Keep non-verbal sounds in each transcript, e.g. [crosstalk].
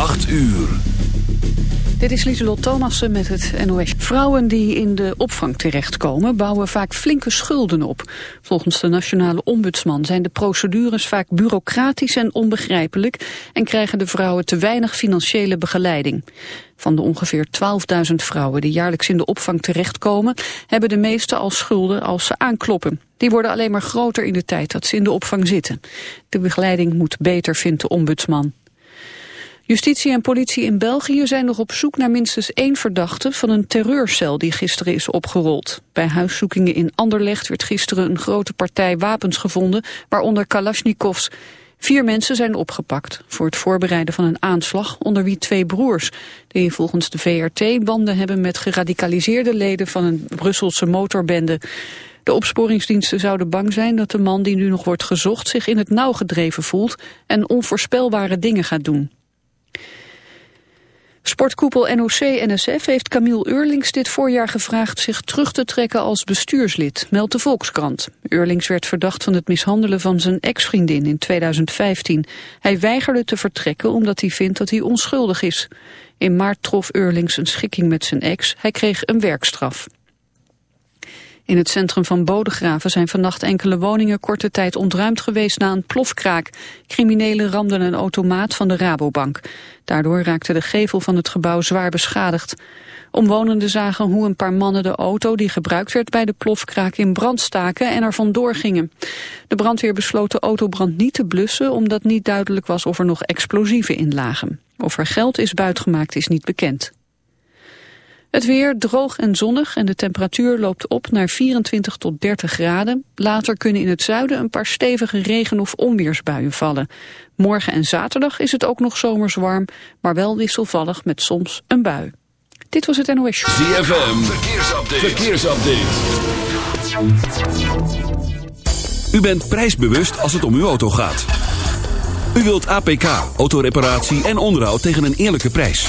8 uur. Dit is Lieselot Thomassen met het NOS. Vrouwen die in de opvang terechtkomen bouwen vaak flinke schulden op. Volgens de nationale ombudsman zijn de procedures vaak bureaucratisch en onbegrijpelijk... en krijgen de vrouwen te weinig financiële begeleiding. Van de ongeveer 12.000 vrouwen die jaarlijks in de opvang terechtkomen... hebben de meeste al schulden als ze aankloppen. Die worden alleen maar groter in de tijd dat ze in de opvang zitten. De begeleiding moet beter, vindt de ombudsman. Justitie en politie in België zijn nog op zoek naar minstens één verdachte van een terreurcel die gisteren is opgerold. Bij huiszoekingen in Anderlecht werd gisteren een grote partij wapens gevonden, waaronder Kalashnikovs. Vier mensen zijn opgepakt voor het voorbereiden van een aanslag, onder wie twee broers, die volgens de VRT banden hebben met geradicaliseerde leden van een Brusselse motorbende. De opsporingsdiensten zouden bang zijn dat de man die nu nog wordt gezocht zich in het nauw gedreven voelt en onvoorspelbare dingen gaat doen. Sportkoepel NOC-NSF heeft Camille Eurlings dit voorjaar gevraagd zich terug te trekken als bestuurslid, meldt de Volkskrant. Eurlings werd verdacht van het mishandelen van zijn ex-vriendin in 2015. Hij weigerde te vertrekken omdat hij vindt dat hij onschuldig is. In maart trof Eurlings een schikking met zijn ex. Hij kreeg een werkstraf. In het centrum van Bodegraven zijn vannacht enkele woningen korte tijd ontruimd geweest na een plofkraak. Criminelen ramden een automaat van de Rabobank. Daardoor raakte de gevel van het gebouw zwaar beschadigd. Omwonenden zagen hoe een paar mannen de auto die gebruikt werd bij de plofkraak in brand staken en er vandoor gingen. De brandweer besloot de autobrand niet te blussen omdat niet duidelijk was of er nog explosieven in lagen. Of er geld is buitgemaakt is niet bekend. Het weer droog en zonnig en de temperatuur loopt op naar 24 tot 30 graden. Later kunnen in het zuiden een paar stevige regen- of onweersbuien vallen. Morgen en zaterdag is het ook nog zomers warm, maar wel wisselvallig met soms een bui. Dit was het NOS Show. ZFM, verkeersupdate. verkeersupdate. U bent prijsbewust als het om uw auto gaat. U wilt APK, autoreparatie en onderhoud tegen een eerlijke prijs.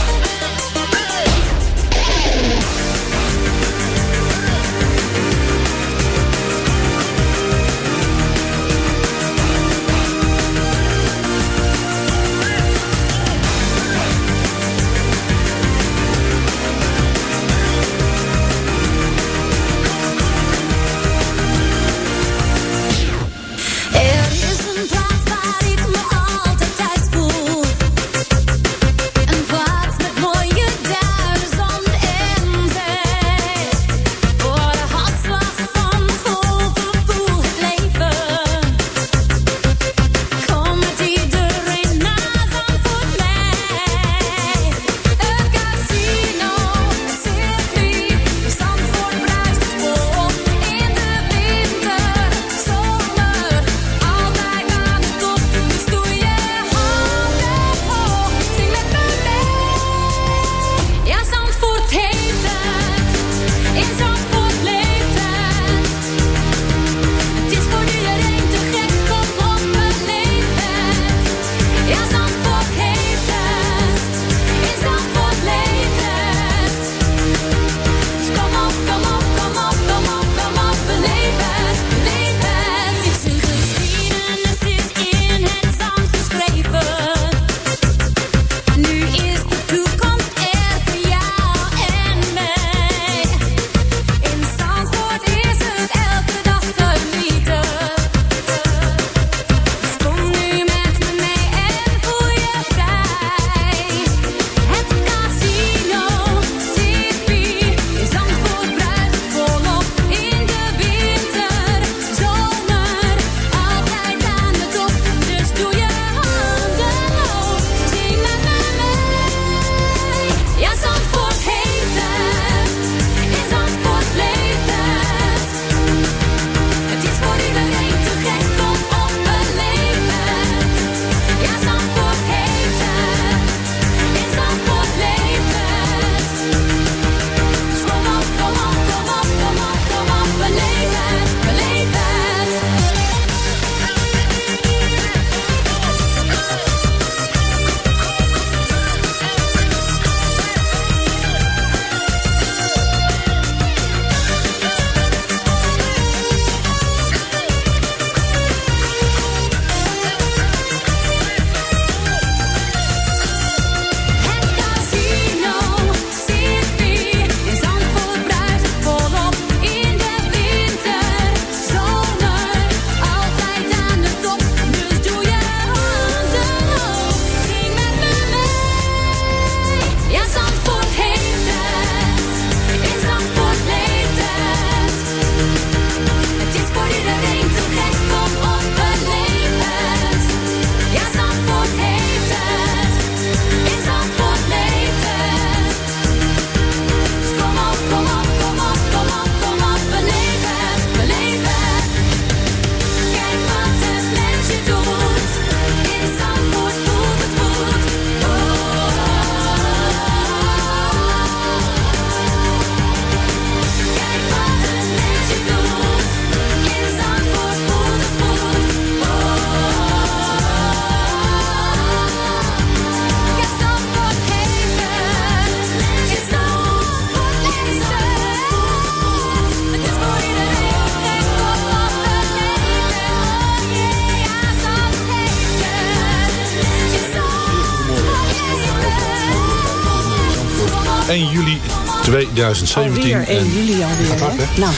2017. Alweer 1 En- juli alweer. hard, hè? Nou,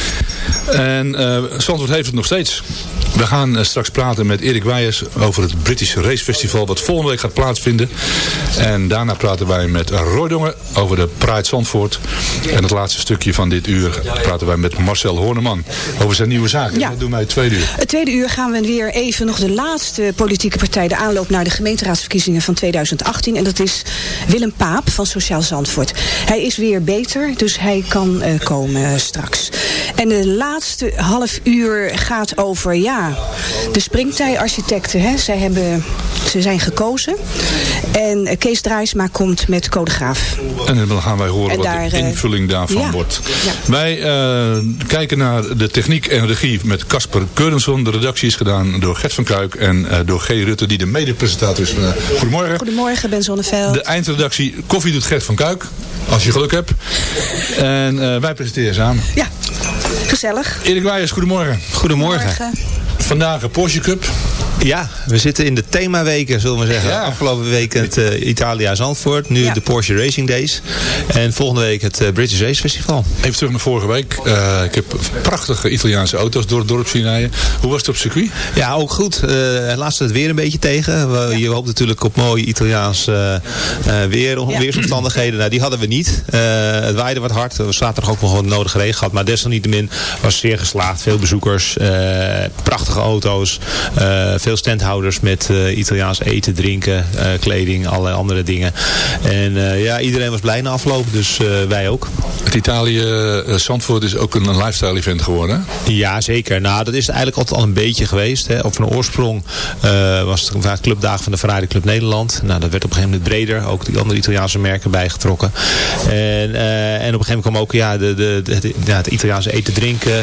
En eh Zandvoort heeft het nog steeds. We gaan eh, straks praten met Erik Wijers over het British Race Festival dat volgende week gaat plaatsvinden. En daarna praten wij met Roy Dongen over de Pride Zandvoort. En het laatste stukje van dit uur praten wij met Marcel Horneman over zijn nieuwe zaken. Ja. Dat doen wij het tweede uur. Het tweede uur gaan we weer even nog de laatste politieke partij... de aanloop naar de gemeenteraadsverkiezingen van 2018. En dat is Willem Paap van Sociaal Zandvoort. Hij is weer beter, dus hij kan eh, komen straks. En de laatste half uur gaat over, ja, de springtij-architecten. Hè. Zij hebben, ze zijn gekozen. En eh, Kees Draaisma komt met Codegraaf. En dan gaan wij horen En wat daar, de eh, invulling daarvan ja. wordt. Ja. Wij eh, kijken naar de techniek en regie met Casper Keurenson. De redactie is gedaan door Gert van Kuik en eh, door G. Rutte, die de mede-presentator is. vandaag. Goedemorgen. Goedemorgen, Ben Zonneveld. De eindredactie Koffie doet Gert van Kuik. Als je geluk hebt. En eh, wij presenteren samen. Ja, gezellig. Erik Wijers, goedemorgen. Goedemorgen. Morgen. Vandaag een Porsche Cup. Ja, we zitten in de themaweken, zullen we zeggen. Ja. Afgelopen week het eh, Italia Zandvoort, nu Ja. de Porsche Racing Days. En volgende week het eh, British Race Festival. Even terug naar vorige week. Eh, ik heb prachtige Italiaanse auto's door het dorp zien rijden. Hoe was het op circuit? Ja, ook goed. Eh, helaas het weer een beetje tegen. We, Je hoopt natuurlijk op mooi Italiaans eh, eh, weer, Ja. weersomstandigheden. Nou, die hadden we niet. Eh, het waaide wat hard. We zaterdag ook nog wat nodige regen gehad. Maar desalniettemin was het zeer geslaagd. Veel bezoekers, eh, prachtige auto's, eh, veel standhouders met eh, Italiaans eten, drinken, eh, kleding, allerlei andere dingen. En eh, ja, iedereen was blij na afloop. Dus wij ook. Het Italië Zandvoort is ook een lifestyle event geworden. hè? Ja, zeker. Nou, dat is eigenlijk altijd al een beetje geweest. Hè. Op van oorsprong was het vaak clubdagen van de Ferrari Club Nederland. Nou, dat werd op een gegeven moment breder. Ook die andere Italiaanse merken bijgetrokken. En, en op een gegeven moment kwam ook ja, de, de, ja, het Italiaanse eten, drinken,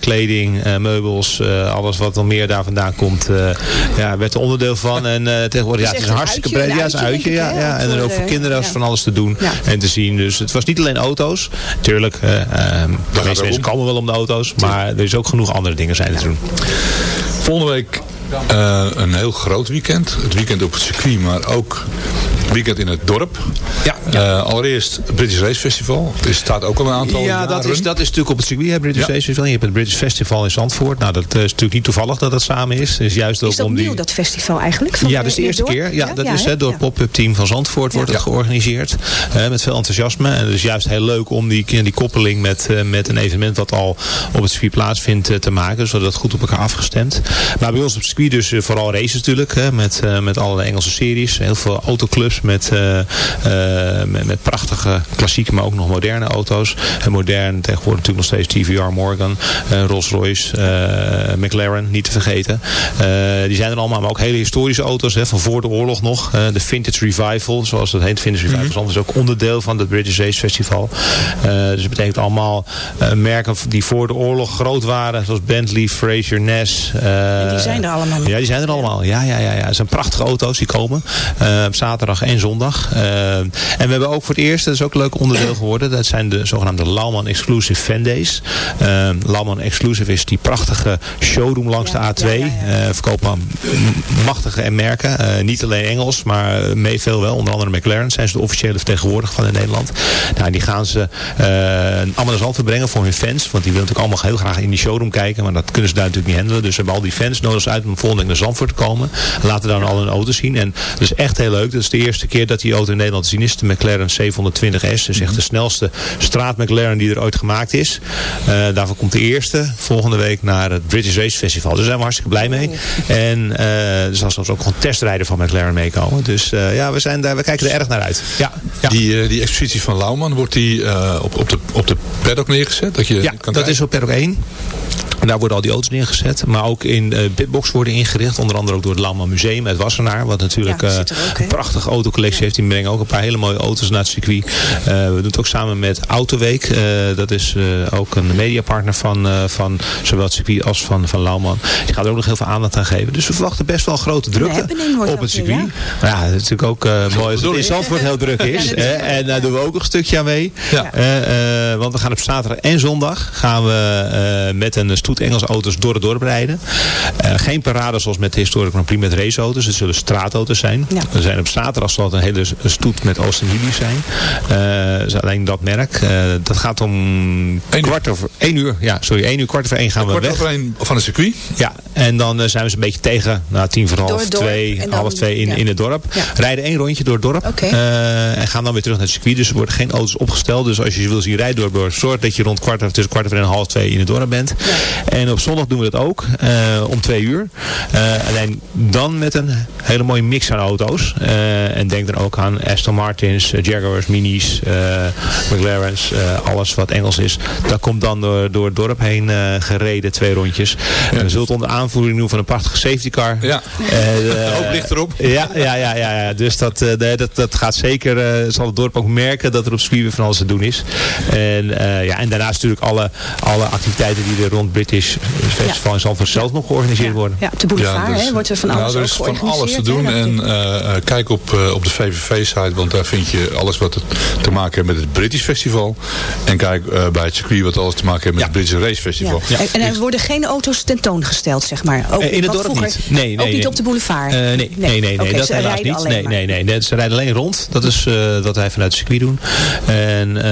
kleding, meubels. alles wat nog meer daar vandaan komt. Eh, ja, werd er onderdeel van. En eh, tegenwoordig, ja, Het is een een hartstikke uitje, breed. Ja, het is een uitje, Ja, ja. En dan ook voor kinderen was ja. van alles te doen Ja. en te zien. Dus het was niet alleen auto's. Tuurlijk, eh, eh, de meeste mensen om. komen wel om de auto's. Maar er is ook genoeg andere dingen zijn te doen. Volgende week eh, een heel groot weekend. Het weekend op het circuit, maar ook weekend in het dorp. Ja, Eh, allereerst het British Race Festival. Er staat ook al een aantal Ja, dat is, dat is natuurlijk op het circuit, hè, British Ja. Race Festival. Je hebt het British Festival in Zandvoort. Nou, dat eh, is natuurlijk niet toevallig dat dat samen is. Het is juist ook Is dat om nieuw, die... dat festival eigenlijk? Van, Ja, dat is de eerste het keer. Ja, dat is hè? hè, door Ja. het pop-up team van Zandvoort wordt Ja. het georganiseerd. met veel enthousiasme. En het is juist heel leuk om die, die koppeling met, eh, met een evenement wat al op het circuit plaatsvindt te maken. Dus we hebben dat goed op elkaar afgestemd. Maar bij ons op het dus eh, vooral races natuurlijk. Hè, met, eh, met alle Engelse series. Heel veel autoclubs met, eh, met, met prachtige klassieke, maar ook nog moderne auto's. En modern tegenwoordig natuurlijk nog steeds TVR Morgan, Rolls Royce, McLaren, niet te vergeten. Die zijn er allemaal, maar ook hele historische auto's hè, van voor de oorlog nog. De Vintage Revival, zoals dat heet. Vintage Revival is ook onderdeel van het British Race Festival. Dus het betekent allemaal merken die voor de oorlog groot waren. Zoals Bentley, Fraser, Ness. En die zijn er allemaal nog. Ja, die zijn er allemaal. Ja, ja, ja, ja. Het zijn prachtige auto's die komen. eh, op zaterdag en zondag. Eh, en we hebben ook voor het eerst, dat is ook een leuk onderdeel geworden. Dat zijn de zogenaamde Lauman Exclusive Fan Days. Lauman Exclusive is die prachtige showroom langs Ja, de A2. ja, ja, ja. Eh, verkopen machtige merken. Eh, niet alleen Engels, maar mee veel wel. Onder andere McLaren zijn ze de officiële vertegenwoordiger van in Nederland. Nou, die gaan ze allemaal naar Zandvoort brengen voor hun fans. Want die willen natuurlijk allemaal heel graag in die showroom kijken. Maar dat kunnen ze daar natuurlijk niet handelen. Dus ze hebben al die fans nodig uit om volgende week naar Zandvoort te komen. Laten dan al hun auto's zien. En dat is echt heel leuk. Dat is de eerste keer dat die auto in Nederland te zien is. De McLaren C120S. Dus echt de snelste straat McLaren die er ooit gemaakt is. Eh, daarvoor komt de eerste volgende week naar het British Race Festival. Dus daar zijn we hartstikke blij mee. En eh, er zal zelfs ook gewoon testrijder van McLaren meekomen. Dus eh, ja, we, zijn daar, we kijken er erg naar uit. Ja, ja. Die, die expositie van Lauwman, wordt die eh, op, op, de, op de paddock neergezet? Dat je Ja, kan dat is op Paddock 1. En daar worden al die auto's neergezet. Maar ook in eh Bitbox worden ingericht. Onder andere ook door het Lauwman Museum uit Wassenaar. Wat natuurlijk Ja, eh, ook, een prachtige autocollectie heeft. Die brengen ook een paar hele mooie auto's naar het circuit. Eh, we doen het ook samen met Autoweek. Eh, dat is eh, ook een mediapartner van, eh, van zowel het circuit als van, van Lauwman. Die gaat er ook nog heel veel aandacht aan geven. Dus we verwachten best wel een grote drukte op het dat circuit. Maar ja, het is natuurlijk ook eh, mooi als het in Zandvoort heel druk [laughs] is. Hè. En daar doen we ook een stukje aan mee. Ja. Want we gaan op zaterdag en zondag gaan we eh, met een stoet Engelse auto's door het dorp rijden. Eh, geen parade zoals met de historic Grand Prix met raceauto's. Het zullen straatauto's zijn. Ja. Er zijn op zaterdag zal het een hele stoet met Austin Healey zijn. Eh, is alleen dat merk. Eh, dat gaat om uur. kwart over één uur. Ja, sorry, één uur, kwart over één gaan we weg. over een van het circuit. Ja, en dan zijn we ze een beetje tegen. Nou, tien voor half twee, dan- half twee in, ja. in het dorp. Ja. Rijden één rondje door het dorp. Eh, en gaan dan weer terug naar het circuit. Dus er worden geen auto's opgesteld. Dus als je ze wil zien rijden door het dorp, zorg dat je rond kwart over, tussen kwart over en half twee in het dorp bent. En op zondag doen we dat ook. eh, om twee uur. Eh, alleen dan met een hele mooie mix aan auto's. Eh, en denk dan ook aan Aston Martins, Jaguars, Minis, McLaren's. alles wat Engels is. Dat komt dan door, door het dorp heen gereden. Twee rondjes. En we zult onder aanvoering doen van een prachtige safety car. Ja. Ook ligt erop. Ja, ja, ja, ja, ja. dus dat, nee, dat, dat gaat zeker, zal het dorp ook merken dat er op weer van alles te doen is. En, ja, en daarnaast natuurlijk alle, alle activiteiten die er rond British Festival in Zandvoort zelf nog georganiseerd worden. Ja, op de boulevard dus- hè, wordt er van nou, alles er is van alles te doen. hè, En eh, eh, kijk op, eh, op de VVV-site, want daar vind je alles wat het te maken heeft met het British Festival. En kijk bij het circuit wat alles te maken heeft met Ja. het British Race Festival. Ja. En, en er worden geen auto's tentoongesteld, zeg maar. Ook, in het wat dorp vroeger- niet. Nee, nee, ook niet nee. op de boulevard. Eh, nee, nee, nee, nee, dat helaas niet. Nee, nee, nee, nee, ze rijden alleen rond. Dat is uh, dat wij vanuit het circuit doen. En, uh,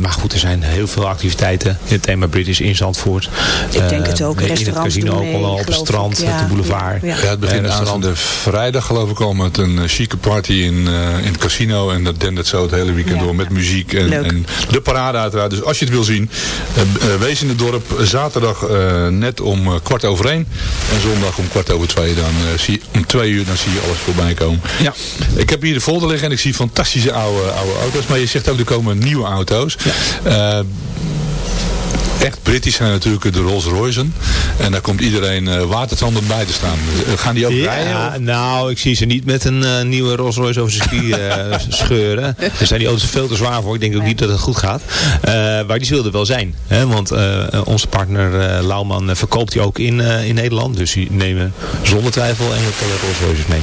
maar goed, er zijn heel veel activiteiten in het thema British in Zandvoort. Ik denk het ook. Restaurants in het casino ook al mee, op het strand, ik. Ja, op de boulevard. ja, ja. Ja, het begint Eh, aanstaande vrijdag geloof ik al met een eh, chique party in, eh, in het casino. En dat dendert zo het hele weekend Ja. door met muziek en, en de parade uiteraard. Dus als je het wil zien, eh, eh, wees in het dorp. Zaterdag eh, net om eh, kwart over één. En zondag om kwart over twee. Dan, eh, zie je, om twee uur dan zie je alles voorbij komen. Ja. Ik heb hier de folder liggen en ik zie fantastische oude, oude auto's. Maar je zegt ook er komen nieuwe auto's. Eh, echt Britisch zijn natuurlijk de Rolls Royce'en. En daar komt iedereen uh, watertanden bij te staan. Uh, gaan die ook ja, rijden? Nou, ik zie ze niet met een uh, nieuwe Rolls Royce over circuit uh, [laughs] scheuren. Er zijn die auto's veel te zwaar voor. Ik denk ook niet dat het goed gaat. Uh, maar die zullen er wel zijn. Hè? Want uh, onze partner uh, Lauwman verkoopt die ook in, uh, in Nederland. Dus die nemen zonder twijfel enkele Rolls Royces mee.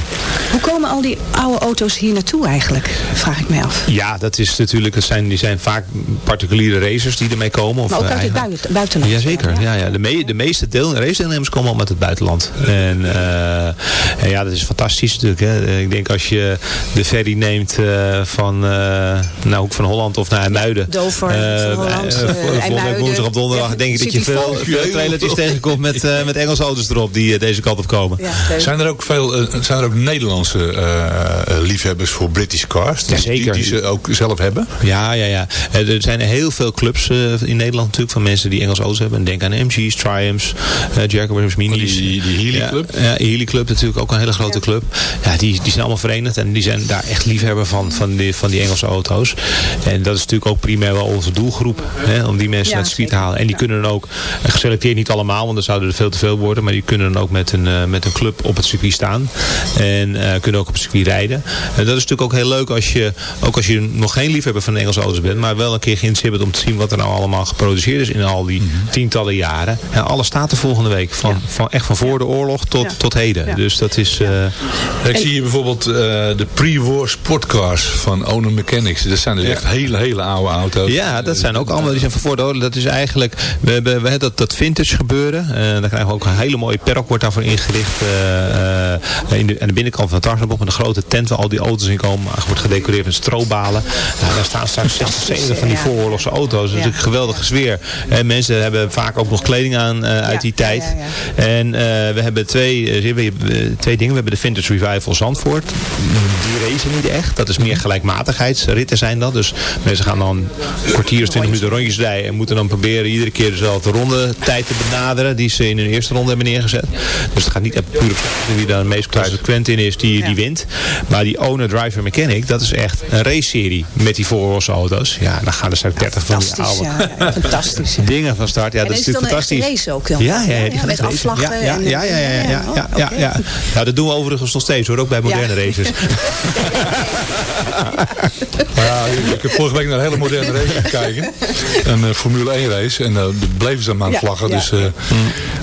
Hoe komen al die oude auto's hier naartoe eigenlijk? Vraag ik me af. Ja, dat is natuurlijk, het zijn, die zijn vaak particuliere racers die ermee komen. Of maar ook uit het buiten, buitenland. Jazeker, ja, ja. De, me, de meeste deel, racedeelnemers komen al met het buitenland. En, uh, en, ja, dat is fantastisch natuurlijk. Hè. Ik denk als je de ferry neemt uh, van uh, nou, Hoek van Holland of naar Muiden. Dover, Holland, Volgende week woensdag op donderdag denk ik dat je veel, veel trailertjes tegenkomt met, met Engelse auto's erop die deze kant op komen. Ja, zijn, er ook veel, zijn er ook Nederlandse liefhebbers voor British cars? Die, Jazeker. Die, die, ze ook zelf hebben? Ja, ja, ja. Er zijn heel veel clubs in Nederland natuurlijk van mensen die Engelse auto's hebben. Denk aan MG's, Triumphs, uh, Jaguars, Minis. Oh, die, die Healy Club? Ja, ja Healy Club natuurlijk ook een hele grote ja. club. Ja, die, die zijn allemaal verenigd en die zijn daar echt liefhebber van, van, die, van die Engelse auto's. En dat is natuurlijk ook primair wel onze doelgroep. Hè, om die mensen ja, naar het circuit te halen. En die kunnen dan ook, geselecteerd niet allemaal, want dan zouden er veel te veel worden. Maar die kunnen dan ook met een, uh, met een club op het circuit staan. En uh, kunnen ook op het circuit rijden. En dat is natuurlijk ook heel leuk als je, ook als je nog geen liefhebber van de Engelse auto's bent. Maar wel een keer geïnteresseerd bent om te zien wat er nou allemaal geproduceerd is in al die -hmm. tientallen jaren. En alles staat er volgende week. Van, ja. van, echt van voor de oorlog tot, ja. tot heden. Ja. Dus dat is... Uh, ik en, zie hier bijvoorbeeld uh, de pre-war sportcars van Owner Mechanics. Dat zijn dus echt hele, hele oude auto's. Ja, dat zijn ook allemaal die zijn van voor de oorlog. Dat is eigenlijk... We hebben, we hebben dat, dat vintage gebeuren. Uh, daar krijgen we ook een hele mooie perk wordt daarvoor ingericht. in de, aan de binnenkant van het Tarsnabok met een grote tent waar al die auto's in komen. wordt gedecoreerd met strobalen. Nou, daar staan straks 60, 70 van die vooroorlogse auto's. Dat is natuurlijk een geweldige sfeer. En mensen hebben vaak ook nog kleding aan uh, uit die tijd. Ja, ja, en uh, we hebben twee, uh, twee dingen. We hebben de Vintage Revival Zandvoort. Die racen niet echt. Dat is meer gelijkmatigheidsritten zijn dat. Dus mensen gaan dan een kwartier of twintig minuten rondjes rijden. En moeten dan proberen iedere keer dezelfde ronde tijd te benaderen. Die ze in hun eerste ronde hebben neergezet. Dus het gaat niet puur op wie daar het meest consequent in is. Die, die wint. Maar die Owner Driver Mechanic. Dat is echt een race serie. Met die voorroorse auto's. Ja, dan gaan er straks 30 van die oude ja, fantastisch. Dingen van start. Ja, en dat is, is natuurlijk fantastisch. race ook? Ja, ja, ja, ja met afvlachten. Ja, ja, ja, ja, ja, ja, ja, ja. Nou, dat doen we overigens nog steeds hoor, ook bij moderne races. [laughs] ja, ik heb vorige week naar een hele moderne race gekeken. Een uh, Formule 1 race. En uh, bleven ze aan vlaggen. Dus, uh,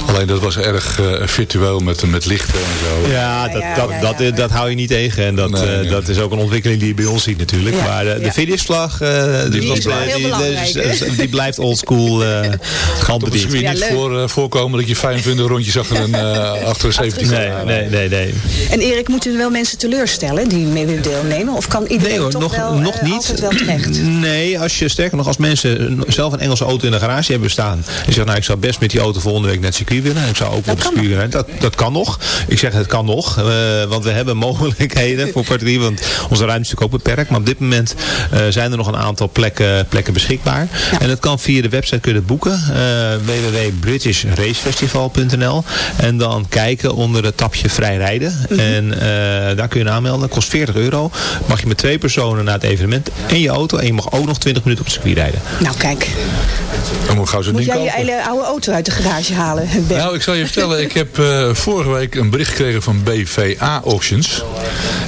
alleen dat was erg virtueel met, met lichten en zo. Ja, dat, dat, dat, dat, dat hou je niet tegen. En dat, nee, nee. dat is ook een ontwikkeling die je bij ons ziet natuurlijk. Maar de, de finishvlag, die, die, is wel heel belangrijk. die blijft oldschool uh, Op het circuit Ja, niet voor, eh, voorkomen dat je 25 rondjes achter een, eh, achter een 17 Nee, nee, nee, nee. En Erik, moeten er wel mensen teleurstellen die mee willen deelnemen? Of kan iedereen Nee hoor, toch nog, wel, nog eh, niet. altijd wel terecht? Nee, als je sterker nog, als mensen zelf een Engelse auto in de garage hebben staan. En zeggen, nou ik zou best met die auto volgende week naar het circuit willen. En ik zou ook op het kan circuit willen. Dat, dat kan nog. Ik zeg het kan nog. eh, want we hebben [laughs] mogelijkheden voor particulier. Want onze ruimte is natuurlijk ook beperkt. Maar op dit moment eh, zijn er nog een aantal plekken, plekken beschikbaar. En dat kan via de website kun het boeken. eh www.britishRacefestival.nl En dan kijken onder het tapje vrij rijden. En eh, daar kun je aanmelden. Kost 40 euro. Mag je met twee personen naar het evenement en je auto. En je mag ook nog 20 minuten op het circuit rijden. Nou kijk, Dan moet gauw zo'n moet jij je kopen. oude auto uit de garage halen, Ben? Nou, ik zal je vertellen, ik heb eh, vorige week een bericht gekregen van BVA Auctions.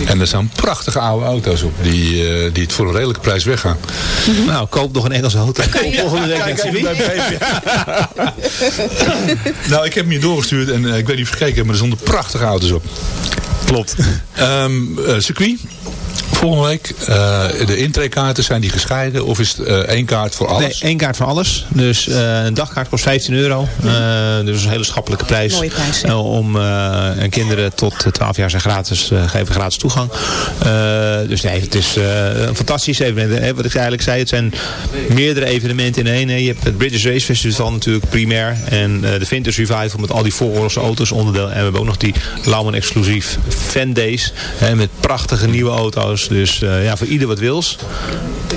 En er staan prachtige oude auto's op, die, eh, die het voor een redelijke prijs weggaan. Nou, koop nog een Engelse auto. Volgende week. Nou, ik heb hem hier doorgestuurd en eh, ik weet niet of je gekeken hebt, maar er stonden prachtige auto's op. Klopt. Eh, circuit. Volgende week, eh, de intreekaarten, zijn die gescheiden of is het eh, één kaart voor Nee, alles? één kaart voor alles. Dus eh, een dagkaart kost 15 euro. Eh, dus een hele schappelijke prijs. Mooie prijs, ja. Om eh, en kinderen tot eh, 12 jaar zijn gratis, eh, geven gratis toegang. Eh, dus nee, het is eh, een fantastisch evenement. Hè, wat ik eigenlijk zei, het zijn meerdere evenementen in één. hè. Je hebt het British Race Festival natuurlijk primair. En eh, de Vintage Revival met al die vooroorlogse auto's onderdeel. En we hebben ook nog die Lauman exclusief Fan Days. Hè, met prachtige nieuwe auto's. Dus eh, ja, voor ieder wat wils.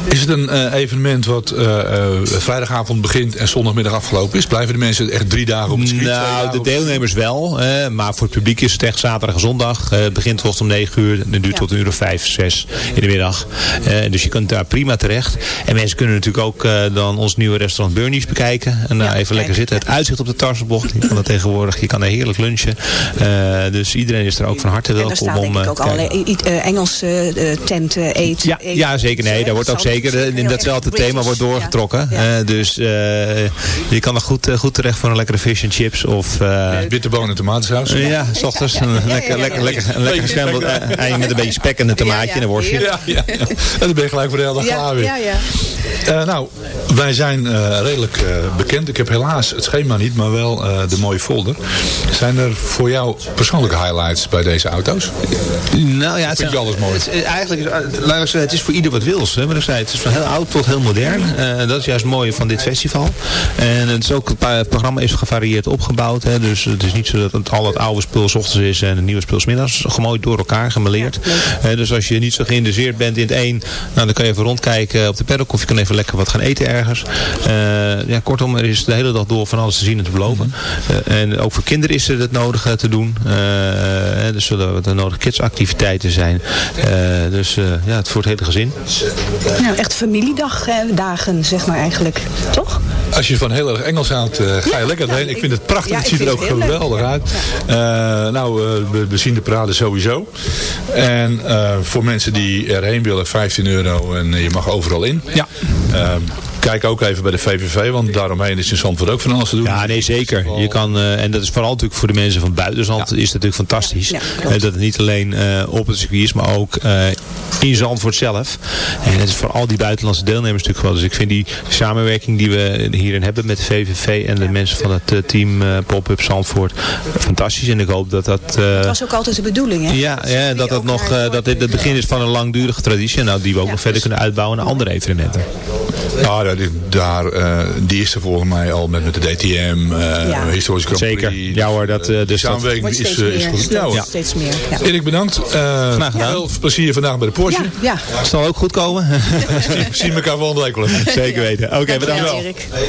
Is het een eh, evenement wat eh, eh, vrijdagavond begint en zondagmiddag afgelopen is? Blijven de mensen echt drie dagen op het circuit? Nou, de deelnemers wel. hè, maar voor het publiek is het echt zaterdag en zondag. Eh, het begint tot om 9 uur. En het duurt tot een uur of 5, 6 in de middag. Eh, dus je kunt daar prima terecht. En mensen kunnen natuurlijk ook eh, dan ons nieuwe restaurant Burnies bekijken. En daar Ja, even lekker zitten. Het uitzicht op de Tarsenbocht. Je kan dat tegenwoordig. Je kan daar heerlijk lunchen. Eh, dus iedereen is er ook van harte En daar welkom staan om denk ik ook allerlei eh, Engelse eh, tenten, eten. Ja, eten. ja, zeker. Nee, daar wordt ook zeker eh, in datzelfde thema wordt doorgetrokken. Ja. Eh, dus eh, je kan er goed, eh, goed terecht voor een lekkere fish and chips. Of eh, Bitterbonen en tomatensaus. Ja, s ochtends een lekker, lekker, lekker, een lekker eh, ei met een beetje spek en een tomaatje en een worstje. Ja, ja, ja. En dan ben je gelijk voor de hele dag Ja, klaar weer. ja, ja. Eh, nou, wij zijn eh, redelijk eh, bekend. Ik heb helaas het schema niet, maar wel eh, de mooie folder. Zijn er voor jou persoonlijke highlights bij deze auto's? Nou ja, het, Vind je alles mooi? het eigenlijk is, het is voor ieder wat wils. Hè, wat ik zei. Het is van heel oud tot heel modern. Eh, dat is juist het mooie van dit festival. En het, is ook, het programma is gevarieerd opgebouwd. Hè, dus het is niet zo dat het, al het oude spul 's ochtends is en het nieuwe spul 's middags. Gemooid door elkaar, gemeleerd. Eh, dus als je niet zo geïnteresseerd bent in het een, nou, dan kan je even rondkijken op de paddock. Of je kan even lekker wat gaan eten ergens. Eh, ja, kortom, er is de hele dag door van alles te zien en te beloven. Eh, en ook voor kinderen is er het nodige te doen. Er zullen de nodige kidsactiviteiten zijn. Dus eh, ja, het voor het hele gezin. Nou, echt familiedagen, zeg maar eigenlijk. Toch? Als je van heel erg Engels houdt, eh, ga je lekker heen. Ik vind het prachtig. Ja, het ziet er ook leuk, geweldig ja. uit. Eh, nou, eh, we, we zien de parade sowieso. En eh, voor mensen die erheen willen, 15 euro en je mag overal in. Ja. Kijk ook even bij de VVV, want daaromheen is in Zandvoort ook van alles te doen. Ja, nee, zeker. Je kan, eh, en dat is vooral natuurlijk voor de mensen van buitenzand is het natuurlijk fantastisch. Ja, ja. Eh, dat het niet alleen eh, op het circuit is, maar ook eh, in Zandvoort zelf. En het is voor al die buitenlandse deelnemers natuurlijk wel. Dus ik vind die samenwerking die we hierin hebben met de VVV en de mensen van het eh, team eh, Pop-Up Zandvoort fantastisch. En ik hoop dat dat... eh, Dat was ook altijd de bedoeling, hè? ja, ja, dat, dat, nog, eh, dat dit het begin is van een langdurige traditie. Nou, die we ook nog verder kunnen uitbouwen naar andere evenementen. Ja, daar, daar, eh, die is er volgens mij al met, met de DTM, eh Ja. historische Grand Prix. Zeker. Ja hoor, dat, eh, Die dus dat- samenwerking is, steeds eh, is meer. goed. steeds, Ja, hoor. steeds meer. Ja. Erik, bedankt. Eh, Graag gedaan. Veel plezier vandaag bij de Porsche. Ja, ja. Zal ook goed komen? [laughs] We zien elkaar volgende week wel. [laughs] Zeker weten. Oké, bedankt wel. Erik. I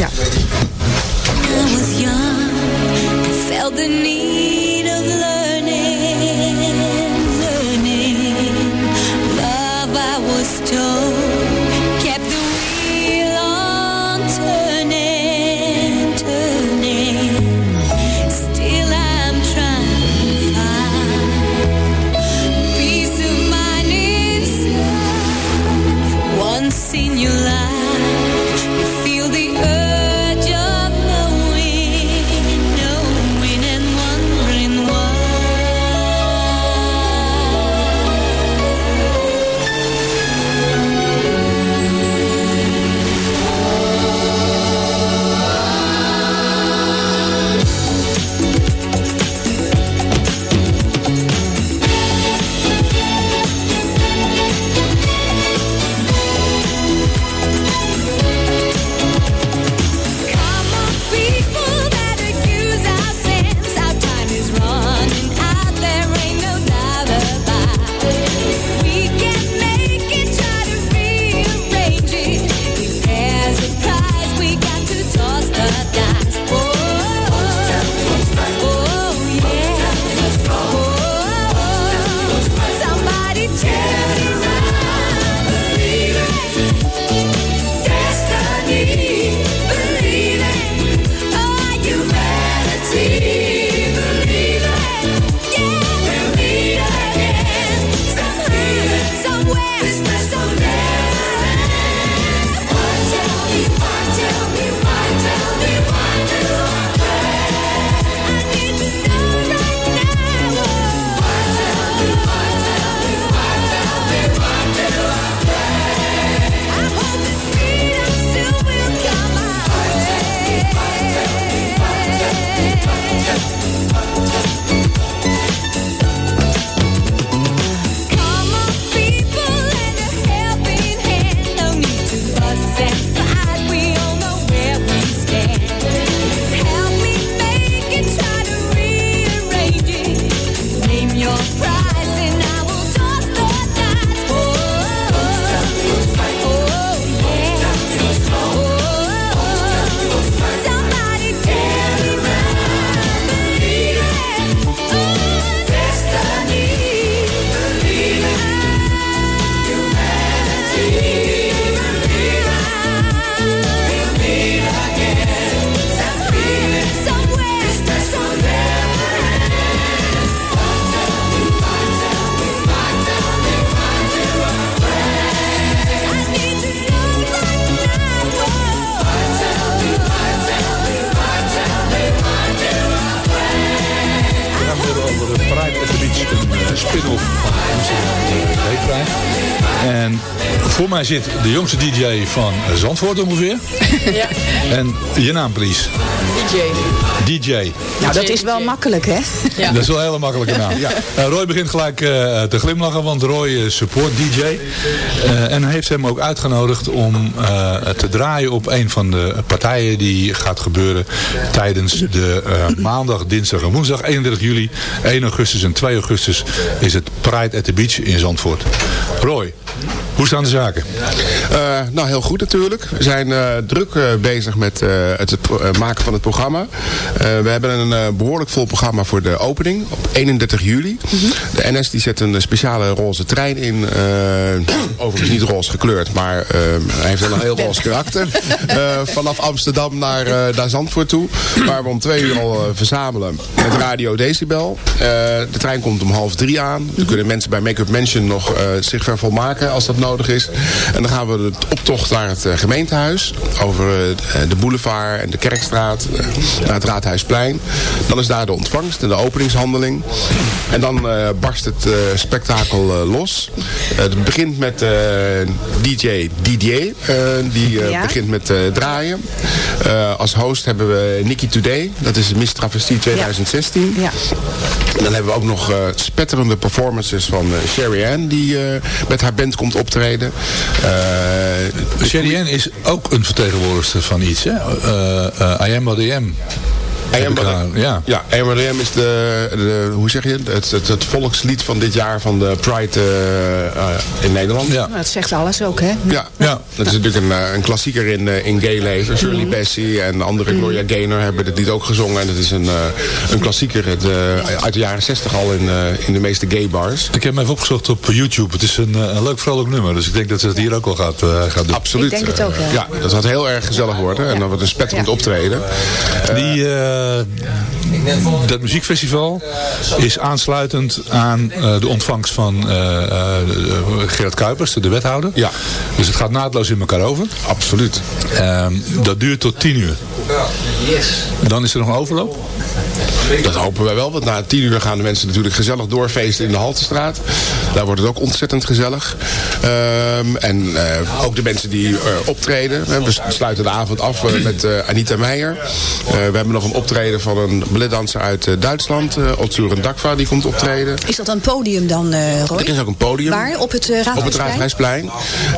Ja. was young, I felt the need of learning, zit de jongste DJ van Zandvoort ongeveer. Ja, En je naam, please. DJ. DJ. Nou, dat is wel makkelijk, hè? Ja. Dat is wel een hele makkelijke naam. Eh, Roy begint gelijk eh, te glimlachen, want Roy is support DJ. Eh, en heeft hem ook uitgenodigd om eh, te draaien op een van de partijen die gaat gebeuren tijdens de eh, maandag, dinsdag en woensdag 31 juli, 1 augustus en 2 augustus is het Pride at the Beach in Zandvoort. Roy, hoe staan de zaken? Eh, nou, heel goed natuurlijk. We zijn eh, druk eh, bezig met het, maken van het programma. We hebben een eh, behoorlijk vol programma voor de opening op 31 juli. De NS die zet een speciale roze trein in. overigens niet roze gekleurd, maar hij heeft wel een heel roze karakter. Vanaf Amsterdam naar, naar Zandvoort toe. Waar we om twee uur al verzamelen met Radio Decibel. De trein komt om half drie aan. Dan kunnen mensen bij Make-up Mansion nog zich vervolmaken als dat nodig is. En dan gaan we de optocht naar het eh, gemeentehuis. Over eh, de boulevard en de Kerkstraat. eh, naar het Raadhuisplein. Dan is daar de ontvangst en de openingshandeling. En dan eh, barst het eh, spektakel eh, los. Eh, het begint met eh, DJ Didier. eh, die eh, Ja. begint met eh, draaien. Eh, als host hebben we Nicky Today. Dat is Miss Travestie 2016. Ja. En dan hebben we ook nog eh, spetterende performances van eh, Sherry Ann. Die eh, met haar band komt optreden. Eh, Sherry Ann is ook een vertegenwoordigster van iets, hè? Eh, I am what I am. Heb ik haar- ja. Ja, MRM is de, de, hoe zeg je het, het, het, het volkslied van dit jaar van de Pride eh, eh, in Nederland. Ja. Nou, dat zegt alles ook, hè? Ja, Ja. dat is natuurlijk een, eh, een klassieker in, in gay leven. Shirley Bassey en andere Gloria Gaynor hebben dit lied ook gezongen. En het is een, eh, een klassieker het, eh, uit de jaren 60 al in, eh, in de meeste gay bars. Ik heb hem even opgezocht op YouTube. Het is een, eh, een leuk vrolijk nummer. Dus ik denk dat ze het hier ook wel gaat, eh, gaat doen. Absoluut. Ik denk het ook, ja. Ja, dat gaat heel erg gezellig worden. En dan wordt een spetterend Ja. optreden. Die, eh, dat muziekfestival is aansluitend aan eh, de ontvangst van eh, eh, Gerard Kuipers, de wethouder. Ja. Dus het gaat naadloos in elkaar over. Absoluut. Ehm, dat duurt tot tien uur. Dan is er nog een overloop. Dat hopen wij wel, want na tien uur gaan de mensen natuurlijk gezellig doorfeesten in de Haltestraat. Daar wordt het ook ontzettend gezellig. Ehm, en eh, ook de mensen die eh, optreden. We sluiten de avond af eh, met Anita Meijer. We hebben nog een optreden van een balletdanser uit Duitsland. uh, Otsuren Dakva, die komt optreden. Is dat een podium dan, Roy? Er is ook een podium. Waar? Op het uh, Op het Raadhuisplein.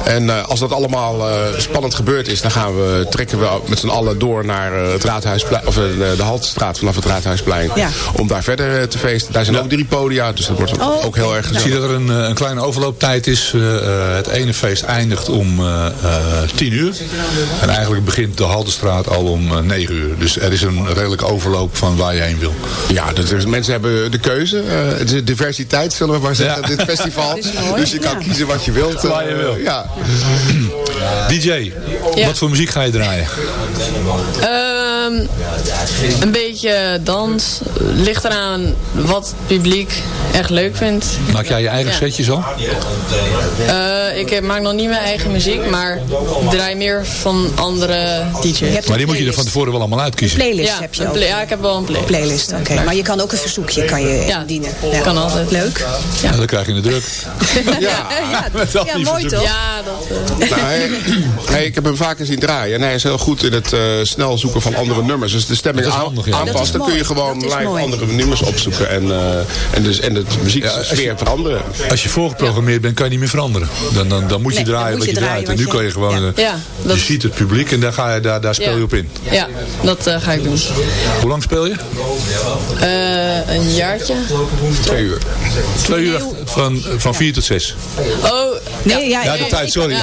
En als dat allemaal spannend gebeurd is, dan gaan we, trekken we met z'n allen door naar het Raadhuisplein, of de Haltestraat vanaf het Raadhuisplein. Ja. Om daar verder eh, te feesten. Daar zijn ook drie podia, dus dat wordt Oh, ook heel erg Ik zie gezellig. dat er een, eh, een kleine overlooptijd is. Eh, het ene feest eindigt om eh, eh, 10 uur. En eigenlijk begint de Haltestraat al om 9 uur. Dus er is een redelijke overloop van waar je heen wil. Ja, is, mensen hebben de keuze. eh, het is diversiteit, zullen we maar zeggen, Ja. dit festival. [laughs] Dus je kan ja. kiezen wat je wilt. Waar je wil. Ja. [clears throat] DJ, Ja. wat voor muziek ga je draaien? Ehm, een beetje dans. Ligt eraan wat het publiek echt leuk vindt. Maak jij je eigen Ja. setjes al? Eh, ik heb, maak nog niet mijn eigen muziek, maar ik draai meer van andere DJ's. Maar die moet je er van tevoren wel allemaal uitkiezen. Playlist ja, heb je ook. play- ja, ik heb wel een playlist. Playlist, oké. Maar je kan ook een verzoekje kan je Ja, indienen. kan altijd. Leuk. Ja, dan krijg je een druk. [laughs] Ja. Ja, mooi toch? Ja, dat... eh, Nou, hij, [clears throat] hij- ik heb hem vaker zien draaien. En hij is heel goed in het eh, snel zoeken van andere nummers. Dus de stemming Dat is aan- handig, ja. Aanpast. Dan kun je gewoon live mooi. andere nummers opzoeken. En, eh, en, dus, en het muzieksfeer veranderen. Als je voorgeprogrammeerd bent, kan je niet meer veranderen. Dan, dan, dan moet je Nee, draaien moet wat je draait. En nu kan je gewoon... ja. eh, Ja, dat- Je ziet het publiek en daar, ga je, daar, daar speel je Ja. op in. Ja, dat eh, ga ik doen. Hoe lang speel je? Eh, een jaartje. Twee uur. Twee uur van, van vier tot zes. Oh, Nee, ja, Ja, de tijd, sorry.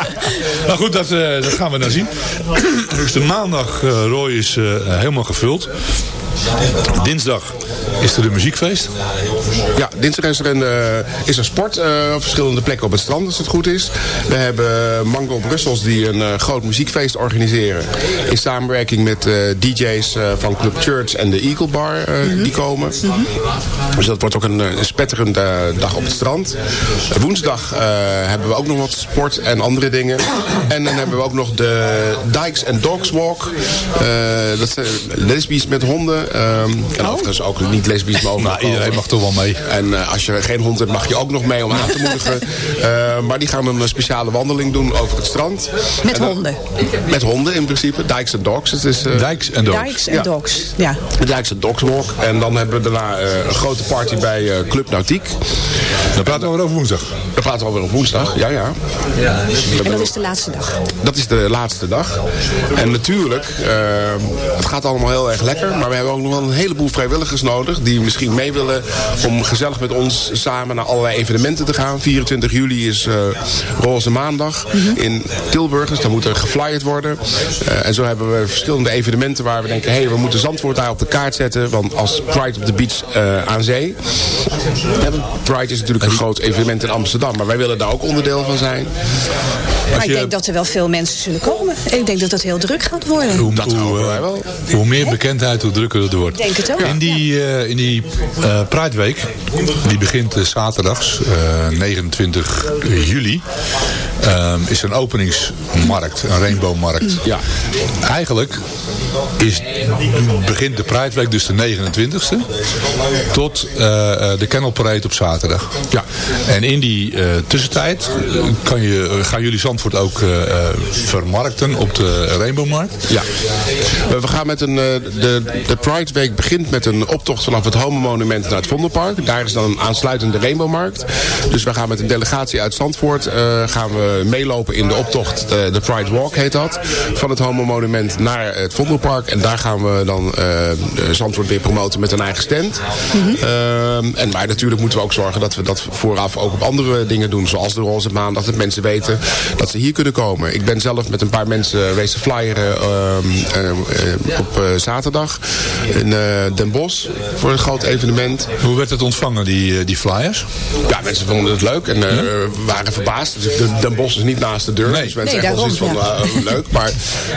[laughs] maar goed, dat, eh, dat gaan we dan zien. [clears throat] Dus de maandag, eh, Roy, is eh, helemaal gevuld. Dinsdag is er een muziekfeest. Ja, dinsdag is er, een, eh, is er sport eh, op verschillende plekken op het strand, als het goed is. We hebben Mango Brussels die een eh, groot muziekfeest organiseren. In samenwerking met eh, DJ's eh, van Club Church en de Eagle Bar eh, die komen. Dus dat wordt ook een, een spetterende dag op het strand. Woensdag eh, hebben we ook nog wat sport en andere dingen. En dan hebben we ook nog de Dykes and Dogs Walk. Eh, dat zijn lesbisch met honden. Ehm, en overigens ook niet lesbisch mogen. Nou, iedereen mag toch wel mee. En eh, als je geen hond hebt, mag je ook nog mee om aan te moedigen. [laughs] Eh, maar die gaan een speciale wandeling doen over het strand. Met En dan- honden. Met honden in principe. Dykes and Dogs. Het is, eh, Dijks en Dogs. Dykes en Ja. dogs. Ja. de Dijkse Dogs Walk. En dan hebben we daarna eh, een grote party bij eh, Club Nautiek. Dan praten we over woensdag. Daar praten we op woensdag. Ja, ja. En dat is de laatste dag. Dat is de laatste dag. En natuurlijk, eh, het gaat allemaal heel erg lekker. Maar we hebben ook nog wel een heleboel vrijwilligers nodig. Die misschien mee willen om gezellig met ons samen naar allerlei evenementen te gaan. 24 juli is eh, Roze Maandag in Tilburg. Dus daar moet er geflyerd worden. Eh, en zo hebben we verschillende evenementen waar we denken... hé, hey, we moeten Zandvoort daar op de kaart zetten. Want als Pride op the Beach eh, aan zee... Pride is natuurlijk een groot evenement in Amsterdam. Maar wij willen daar ook onderdeel van zijn. Maar ik denk dat er wel veel mensen zullen komen. Ik denk dat het heel druk gaat worden. Hoe, Dat hoe, hopen wij wel. hoe meer bekendheid, hoe drukker het wordt. Ik denk het ook. In die, eh, in die eh Pride Week, die begint eh, zaterdags, eh, 29 juli, eh, is een openingsmarkt, een rainbowmarkt. Ja. Eigenlijk is, begint de Pride Week dus de 29e tot eh, eh, de Kennel Parade op zaterdag. Ja. En in die eh, tussentijd kan je, gaan jullie Zandvoort ook vermarkten op de Rainbowmarkt. Ja. We gaan met een, de, de Pride Week begint met een optocht vanaf het Homo Monument naar het Vondelpark. Daar is dan een aansluitende Rainbowmarkt. Dus we gaan met een delegatie uit Zandvoort gaan we meelopen in de optocht. De, de Pride Walk heet dat. Van het Homo Monument naar het Vondelpark. En daar gaan we dan eh, Zandvoort weer promoten met een eigen stand. Ehm, en maar natuurlijk moeten we ook zorgen dat we dat vooraf ook op andere dingen doen. Zoals de Roze Maandag. Dat mensen weten dat ze hier kunnen komen. Ik ben zelf met een paar mensen wezen flyeren ehm, eh, eh, op eh, zaterdag in eh, Den Bosch voor een groot evenement. Hoe werd het ontvangen, die, eh, die flyers? Ja, mensen vonden het leuk en eh, waren verbaasd. Dus de- Den Bosch is niet naast de deur. Nee. Dus mensen Nee, wel zoiets van, eh, leuk. Maar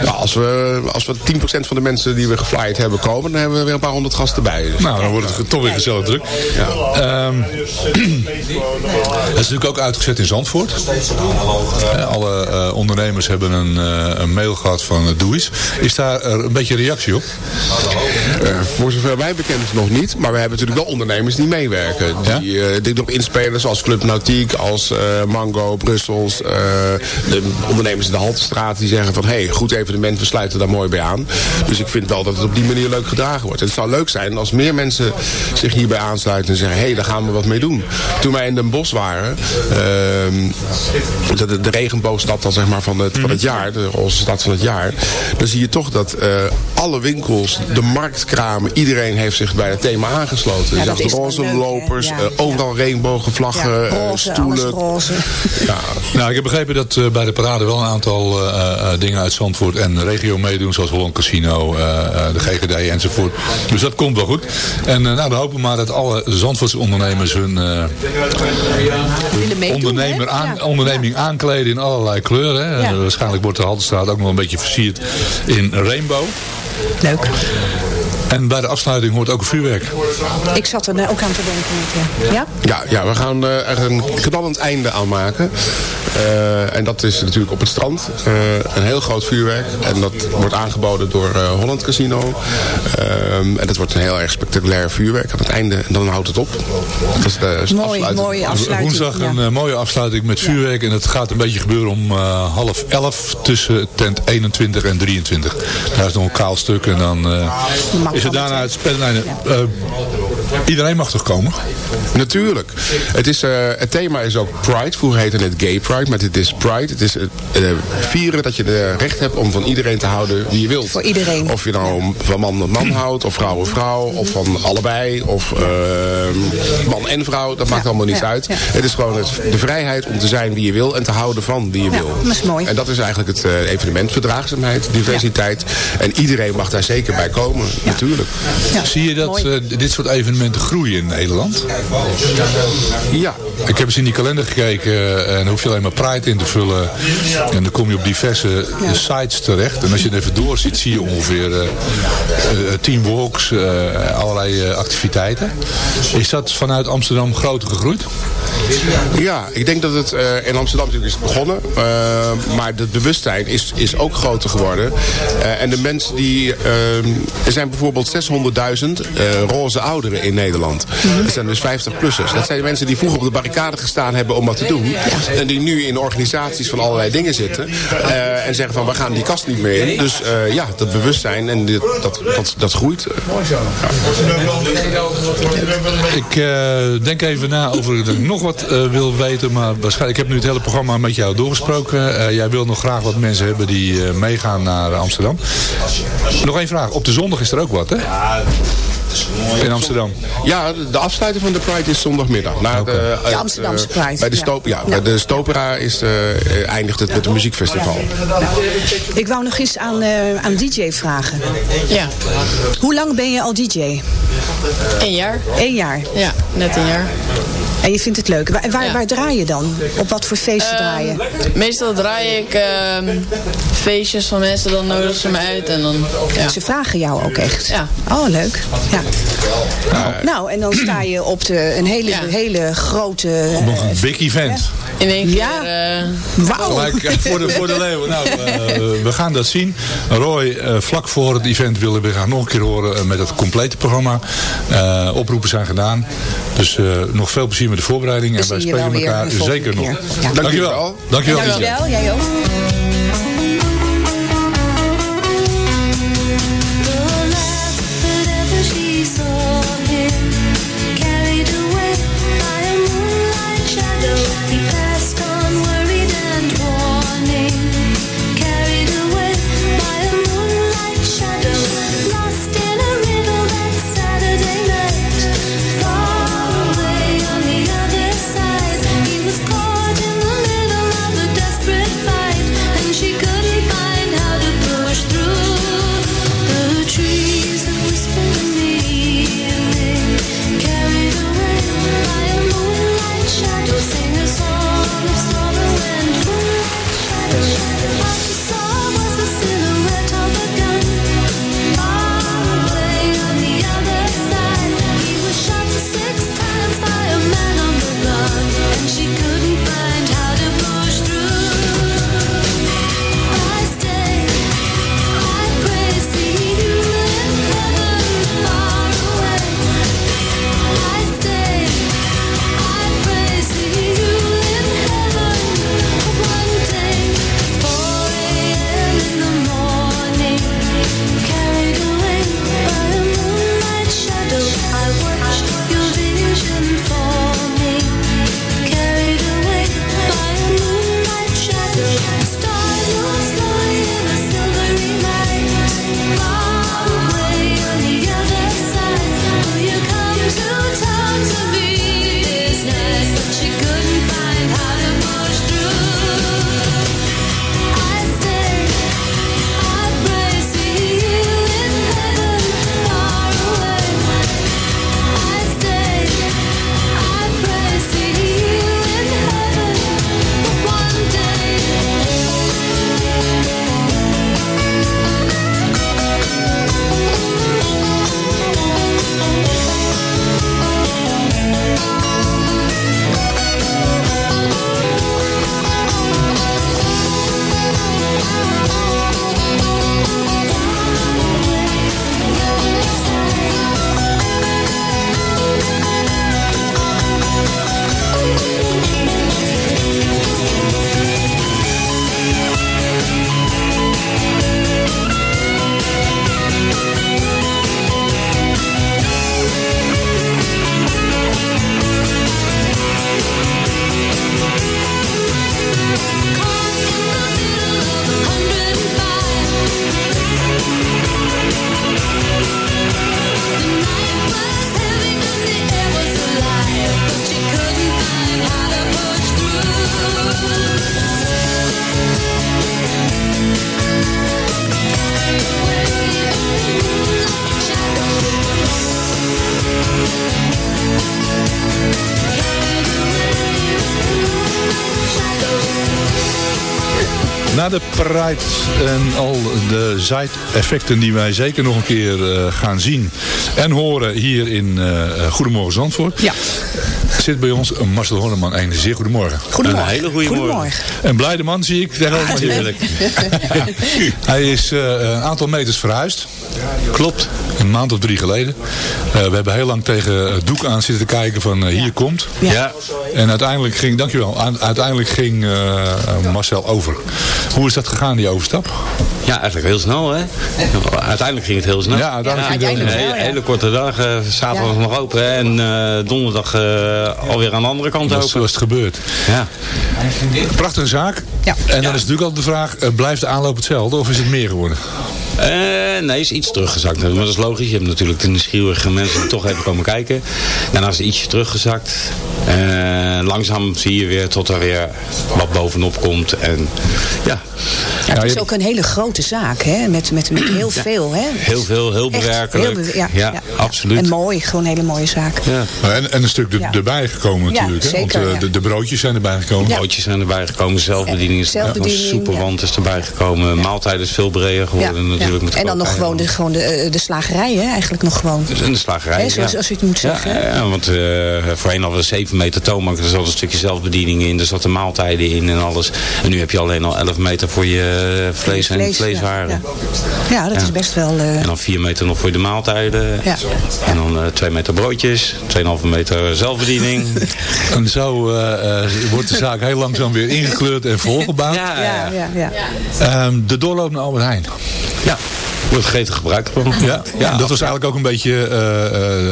ja, als, we, als we 10% van de mensen die we geflyerd hebben komen, dan hebben we weer een paar honderd gasten bij. Dus Nou, dan wordt het toch weer gezellig druk. Ehm, [clears throat] het is natuurlijk ook uitgezet in Zandvoort. Eh, Alle eh, ondernemers hebben een, eh, een mail gehad van uh, doe eens. Is daar een beetje reactie op? Eh, voor zover mij bekend is nog niet. Maar we hebben natuurlijk wel ondernemers die meewerken. Die eh, dit op inspelen zoals Club Nautiek, als eh, Mango, Brussels. Eh, de ondernemers in de Haltestraat die zeggen van... hé, hey, goed evenement, we sluiten daar mooi bij aan. Dus ik vind wel dat het op die manier leuk gedragen wordt. Het zou leuk zijn als meer mensen zich hierbij aansluiten en zeggen... hé, hey, daar gaan we wat mee doen. Toen wij in Den Bosch waren... ehm, de, de regenboogstad dan zeg maar van het, van het jaar, de roze stad van het jaar. Dan zie je toch dat eh, alle winkels, de marktkramen, iedereen heeft zich bij het thema aangesloten. Ja, je dat zag roze leuk, lopers, Ja, eh, overal regenbogenvlaggen, Ja, eh, roze, stoelen. roze. Ja, Nou, ik heb begrepen dat eh, bij de parade wel een aantal eh, eh, dingen uit Zandvoort en regio meedoen. Zoals Holland Casino, de GGD enzovoort. Dus dat komt wel goed. En nou, dan hopen we maar dat alle Zandvoortse ondernemers hun ondernemer aan, onderneming aankleden in allerlei kleuren. Hè. Waarschijnlijk wordt de Haltestraat ook nog een beetje versierd in rainbow. Leuk. En bij de afsluiting hoort ook een vuurwerk. Ik zat er ook aan te denken. Met, ja. ja? ja, ja we gaan eh, er een knallend einde aan maken. Eh, en dat is natuurlijk op het strand. Eh, een heel groot vuurwerk. En dat wordt aangeboden door eh, Holland Casino. Ehm, en dat wordt een heel erg spectaculair vuurwerk aan het einde. En dan houdt het op. Dat is de Mooi, afsluiting. mooie afsluiting. Woensdag ja. een eh, mooie afsluiting met vuurwerk. En het gaat een beetje gebeuren om eh, half elf tussen tent 21 en 23. Daar is nog een kaal stuk en dan eh, is het daarna het spelen. Eh, iedereen mag toch komen? Natuurlijk. Het, is, eh, het thema is ook Pride. Vroeger heette het Gay Pride, maar het is Pride. Het is eh, eh, vieren dat je het recht hebt om van iedereen te houden wie je wilt. Voor iedereen. Of je nou van man met man houdt, of vrouw en vrouw, of van allebei, of eh, man en vrouw. Dat maakt allemaal niet ja, uit. ja. Het is gewoon het, de vrijheid om te zijn wie je wil en te houden van wie je Ja, wil. dat is mooi. En dat is eigenlijk het eh, evenement. Verdraagzaamheid, diversiteit. En iedereen mag daar zeker bij komen, natuurlijk. Ja, Zie je dat eh, dit soort evenementen groeien in Nederland? Ja. Ik heb eens in die kalender gekeken eh, en hoef je alleen maar Pride in te vullen. En dan kom je op diverse sites terecht. En als je het even doorziet, zie je ongeveer eh, eh, tien walks, eh, allerlei eh, activiteiten. Is dat vanuit Amsterdam groter gegroeid? Ja, ik denk dat het eh, in Amsterdam natuurlijk is begonnen. eh, maar het bewustzijn is, is ook groter geworden. Eh, en de mensen die... ehm, er zijn bijvoorbeeld 600.000 eh, roze ouderen in Nederland. Dat zijn dus 50-plussers. Dat zijn de mensen die vroeger op de barricade gestaan hebben om wat te doen. En die nu in organisaties van allerlei dingen zitten. eh, en zeggen van, we gaan die kast niet meer in. Dus eh, ja, dat bewustzijn en dit, dat, dat, dat groeit. Ik eh, denk even na over dat ik nog wat eh, wil weten. Maar waarschijnlijk, ik heb nu het hele programma met jou doorgesproken. Eh, jij wil nog graag wat mensen hebben die eh, meegaan naar Amsterdam. Nog één vraag. Op de zondag is er ook wat, hè? In Amsterdam. Ja, de afsluiting van de Pride is zondagmiddag. Na de, eh, De Amsterdamse eh, Pride, Bij de, ja. Stoop, ja, bij de Stopera is, eh, eindigt het met een muziekfestival. Ik wou nog eens aan, eh, aan DJ vragen. Ja, Hoe lang ben je al DJ? een jaar. Eén jaar. Ja, net een jaar. En je vindt het leuk. Waar, waar, Ja. waar draai je dan? Op wat voor feesten draai je? Ehm, meestal draai ik ehm, feestjes van mensen, dan nodigen ze me uit en dan... Ja. Ze vragen jou ook echt. Ja. Oh, leuk. Ja. Nou, en dan sta je op de, een hele, Ja. hele grote... Nog eh, een big event. In één keer... Ja. eh, Wauw. Eh, voor de, voor de leeuwen. Nou, eh, we gaan dat zien. Roy, eh, vlak voor het event willen we graag nog een keer horen eh, met het complete programma. Eh, oproepen zijn gedaan. Dus eh, nog veel plezier met de voorbereiding. En wij wel spreken weer elkaar zeker nog. Dankjewel. Dankjewel. Dankjewel, jij ook. Na de Pride en al de zijeffecten die wij zeker nog een keer eh, gaan zien en horen hier in eh, Goedemorgen Zandvoort, Ja. zit bij ons Marcel Horneman. Een zeer goedemorgen. Goedemorgen. Een hele goede morgen. Goedemorgen. Een blijde man zie ik. [laughs] Hij is eh, een aantal meters verhuisd. Klopt. Een maand of drie geleden. Eh, we hebben heel lang tegen het doek aan zitten te kijken van eh, hier komt. Ja. En uiteindelijk ging, dankjewel, Aan- uiteindelijk ging eh, Marcel over. Hoe is dat gegaan, die overstap? ja, eigenlijk heel snel hè. Uiteindelijk ging het heel snel. Ja, uiteindelijk ging het heel Een snel. hele, hele korte dag. eh, zaterdag nog open hè, en eh, donderdag eh, alweer aan de andere kant Dat is open. zoals het gebeurt. Ja. Prachtige zaak. Ja. En dan is natuurlijk altijd de vraag, eh, blijft de aanloop hetzelfde of is het meer geworden? Eh, nee, is iets teruggezakt. Maar dat is logisch. Je hebt natuurlijk de nieuwsgierige mensen die toch even komen kijken. Daarna is ietsje teruggezakt. Eh, langzaam zie je weer tot er weer wat bovenop komt. En ja, Ja, het is ook een hele grote zaak, hè? Met, met, met heel veel, hè? heel veel, heel bewerkelijk. heel be- ja, ja, ja. absoluut. En mooi, gewoon een hele mooie zaak. Ja. En, en een stuk er- Ja. erbij gekomen Ja, natuurlijk. hè? zeker, Want eh, ja. de, de broodjes zijn erbij gekomen. Ja. Broodjes zijn erbij gekomen, zelfbediening is Zelfbediening, ja, soeperwand is erbij gekomen. Maaltijd is veel breder geworden natuurlijk. Met En dan nog gewoon de, gewoon de, eh, de slagerij, hè? Eigenlijk nog gewoon. Dus in de slagerij. Hè, zoals- ja. als u het moet zeggen, Ja, want eh, voorheen hadden we 7 meter toonbank. Er zat een stukje zelfbediening in. Er zaten maaltijden in en alles. En nu heb je alleen al 11 meter voor je vlees en Vlees, vleeswaren. Ja, ja. Ja, dat Ja. is best wel... eh, En dan 4 meter nog voor de maaltijden. Ja. En dan eh 2 meter broodjes. 2,5 meter zelfbediening. [laughs] En zo eh, eh, wordt de zaak heel langzaam weer ingekleurd en volgebouwd. ja, ja, ja. ja, ja. Ehm, de doorloop naar Albert Heijn. ja. Wordt gegeten gebruikt van. Ja, ja, dat was eigenlijk ook een beetje eh,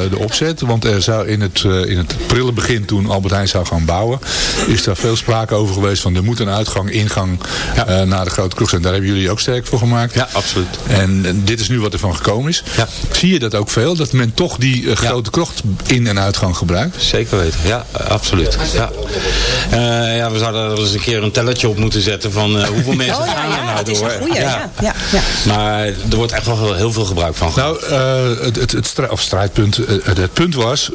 eh, de opzet. Want er zou in het, eh, in het prille begin, toen Albert Heijn zou gaan bouwen, is daar veel sprake over geweest van er moet een uitgang, ingang Ja. eh, naar de grote kroeg zijn. Daar hebben jullie ook sterk voor gemaakt. Ja, absoluut. En, en dit is nu wat er van gekomen is. Ja. Zie je dat ook veel? Dat men toch die grote krocht in- en uitgang gebruikt? Zeker weten, ja, absoluut. Ja. Eh, ja, we zouden er eens een keer een tellertje op moeten zetten van eh, hoeveel [laughs] mensen Oh, ja, gaan er ja, nou dat is door. een goeie, ja. ja, ja. Maar er wordt echt wel heel veel gebruik van gemaakt. Nou, het, het, het of strijdpunt, eh, het, het punt was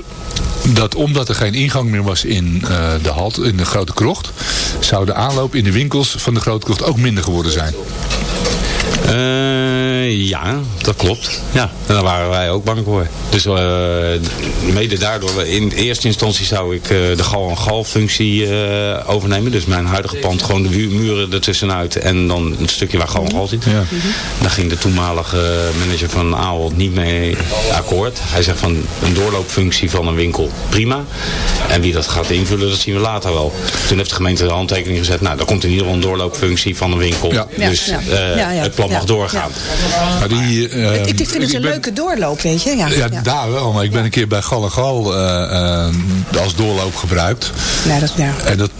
dat omdat er geen ingang meer was in eh, de halt, in de grote krocht, zou de aanloop in de winkels van de grote krocht ook minder geworden zijn. Eh, ja, dat klopt. Ja, en daar waren wij ook bang voor. Dus eh, mede daardoor, in eerste instantie zou ik eh, de gal- en gal-functie eh, overnemen. Dus mijn huidige pand, gewoon de mu- muren ertussenuit en dan een stukje waar gal en gal zit. Ja. Daar ging de toenmalige manager van Ahold niet mee akkoord. Hij zegt van een doorloopfunctie van een winkel, prima. En wie dat gaat invullen, dat zien we later wel. Toen heeft de gemeente de handtekening gezet. Nou, daar komt in ieder geval een doorloopfunctie van een winkel. Ja. Dus eh, ja. het plan Ja. mag doorgaan. Maar die, eh, Ik, ik vind het een ben- leuke doorloop, weet je. Ja, Ja, daar wel. Maar ik ben een keer bij Gal en Gal eh, eh, als doorloop gebruikt. Nee, dat, ja. En dat,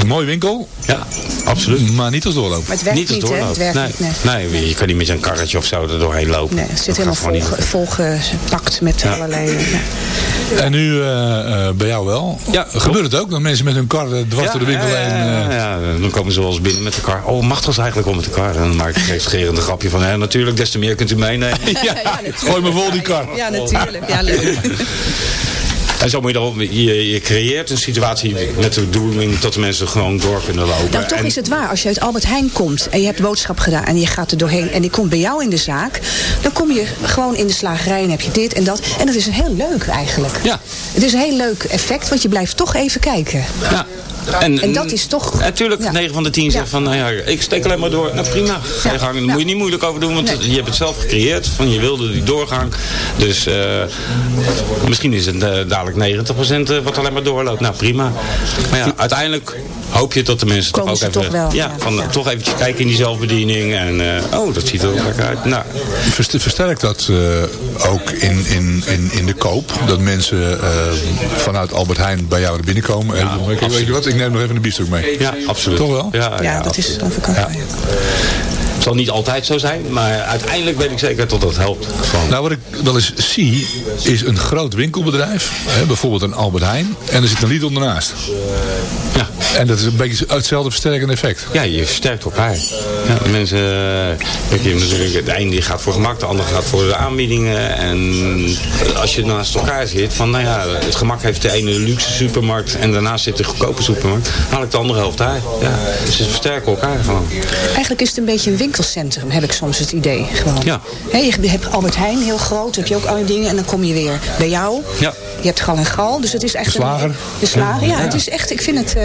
een mooie winkel, Ja, absoluut. maar niet als doorloop. Maar het werkt niet als doorloop. Het werkt nee. niet, nee. nee, je kan niet met een karretje of zo er doorheen lopen. Nee, het zit Dat helemaal gewoon vol, volgepakt met Ja. allerlei... eh, ja. En nu eh, eh, bij jou wel. Ja, Gebeurt het ook? Dat mensen met hun kar dwars door de winkel ja, heen... ja, eh, ja, dan komen ze wel eens binnen met de kar. Oh, mag toch eigenlijk wel met de kar? En dan maak ik gekscherende grapje van, hè, natuurlijk, des te meer kunt u meenemen. [laughs] ja, gooi me vol die kar. Ja, natuurlijk. Ja, leuk. [laughs] En zo moet je je, je creëert een situatie met de bedoeling dat de mensen gewoon door kunnen lopen. Nou, toch En- is het waar. Als je uit Albert Heijn komt en je hebt boodschap gedaan en je gaat er doorheen en die komt bij jou in de zaak, dan kom je gewoon in de slagerij en heb je dit en dat. En dat is heel leuk eigenlijk. Ja. Het is een heel leuk effect, want je blijft toch even kijken. Ja. En, En dat is toch- Natuurlijk, ja. 9 van de 10 zegt Ja. van, nou ja, ik steek alleen maar door. Nou prima, ga je Ja. gang. Daar Ja. moet je niet moeilijk over doen, want Nee. je hebt het zelf gecreëerd. Van je wilde die doorgang. Dus eh, misschien is het eh, dadelijk 90% wat alleen maar doorloopt. Nou prima. Maar ja, uiteindelijk hoop je dat de mensen Komen toch ook even... toch wel, ja, ja. van Ja. toch eventjes kijken in die zelfbediening. En eh, oh, dat ziet er wel lekker uit. Nou, Verst- Versterkt dat eh, ook in, in, in, in de koop? Dat mensen eh, vanuit Albert Heijn bij jou er binnenkomen? en zeggen, weet je- weet je wat, ik neem nog even een biefstuk mee. ja, absoluut. Toch wel? Ja, Ja, dat is absoluut. verkopen. Zal niet altijd zo zijn, maar uiteindelijk weet ik zeker dat dat helpt. Gewoon. Nou, wat ik wel eens zie, is een groot winkelbedrijf. Hè, bijvoorbeeld een Albert Heijn. En er zit een Lidl ernaast. ja. En dat is een beetje hetzelfde versterkende effect. Ja, je versterkt elkaar. Ja, mensen, eh, kijk, je hebt natuurlijk, de ene die gaat voor gemak, de andere gaat voor de aanbiedingen. En als je naast elkaar zit, van nou ja, het gemak heeft de ene luxe supermarkt en daarnaast zit de goedkope supermarkt, haal ik de andere helft daar. Ja, dus ze versterken elkaar gewoon. Eigenlijk is het een beetje een winkelcentrum, heb ik soms het idee. Gewoon. Ja. Je hebt Albert Heijn, heel groot, heb je ook alle dingen. En dan kom je weer bij jou. Ja. Je hebt gal en gal, dus het is echt... De slager. Een, de slager, ja. Het is echt, ik vind het, eh,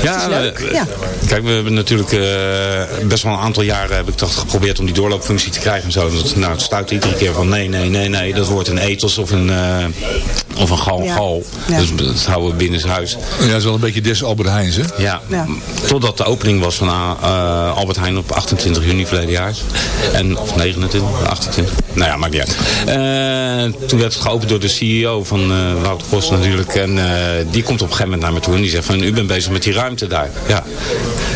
het is leuk. eh, ja. Kijk, we hebben natuurlijk eh, best wel een aantal jaren heb ik toch geprobeerd om die doorloopfunctie te krijgen en zo. Dat, nou, het stuit iedere keer van nee, nee, nee, nee, dat wordt een ethos of een, eh of een gal, Ja. gal. Ja. Dus dat houden we binnen huis. Ja, dat is wel een beetje des Albert Heijns, hè? Ja. Ja. Totdat de opening was van eh, Albert Heijn op 28 juni verleden jaar. En, of 29, 28. Nou ja, maakt niet uit. Eh, toen werd het geopend door de CEO van eh Wouter Post natuurlijk. En eh, die komt op een gegeven moment naar me toe en die zegt van u bent bezig met die ruimte daar. Ja.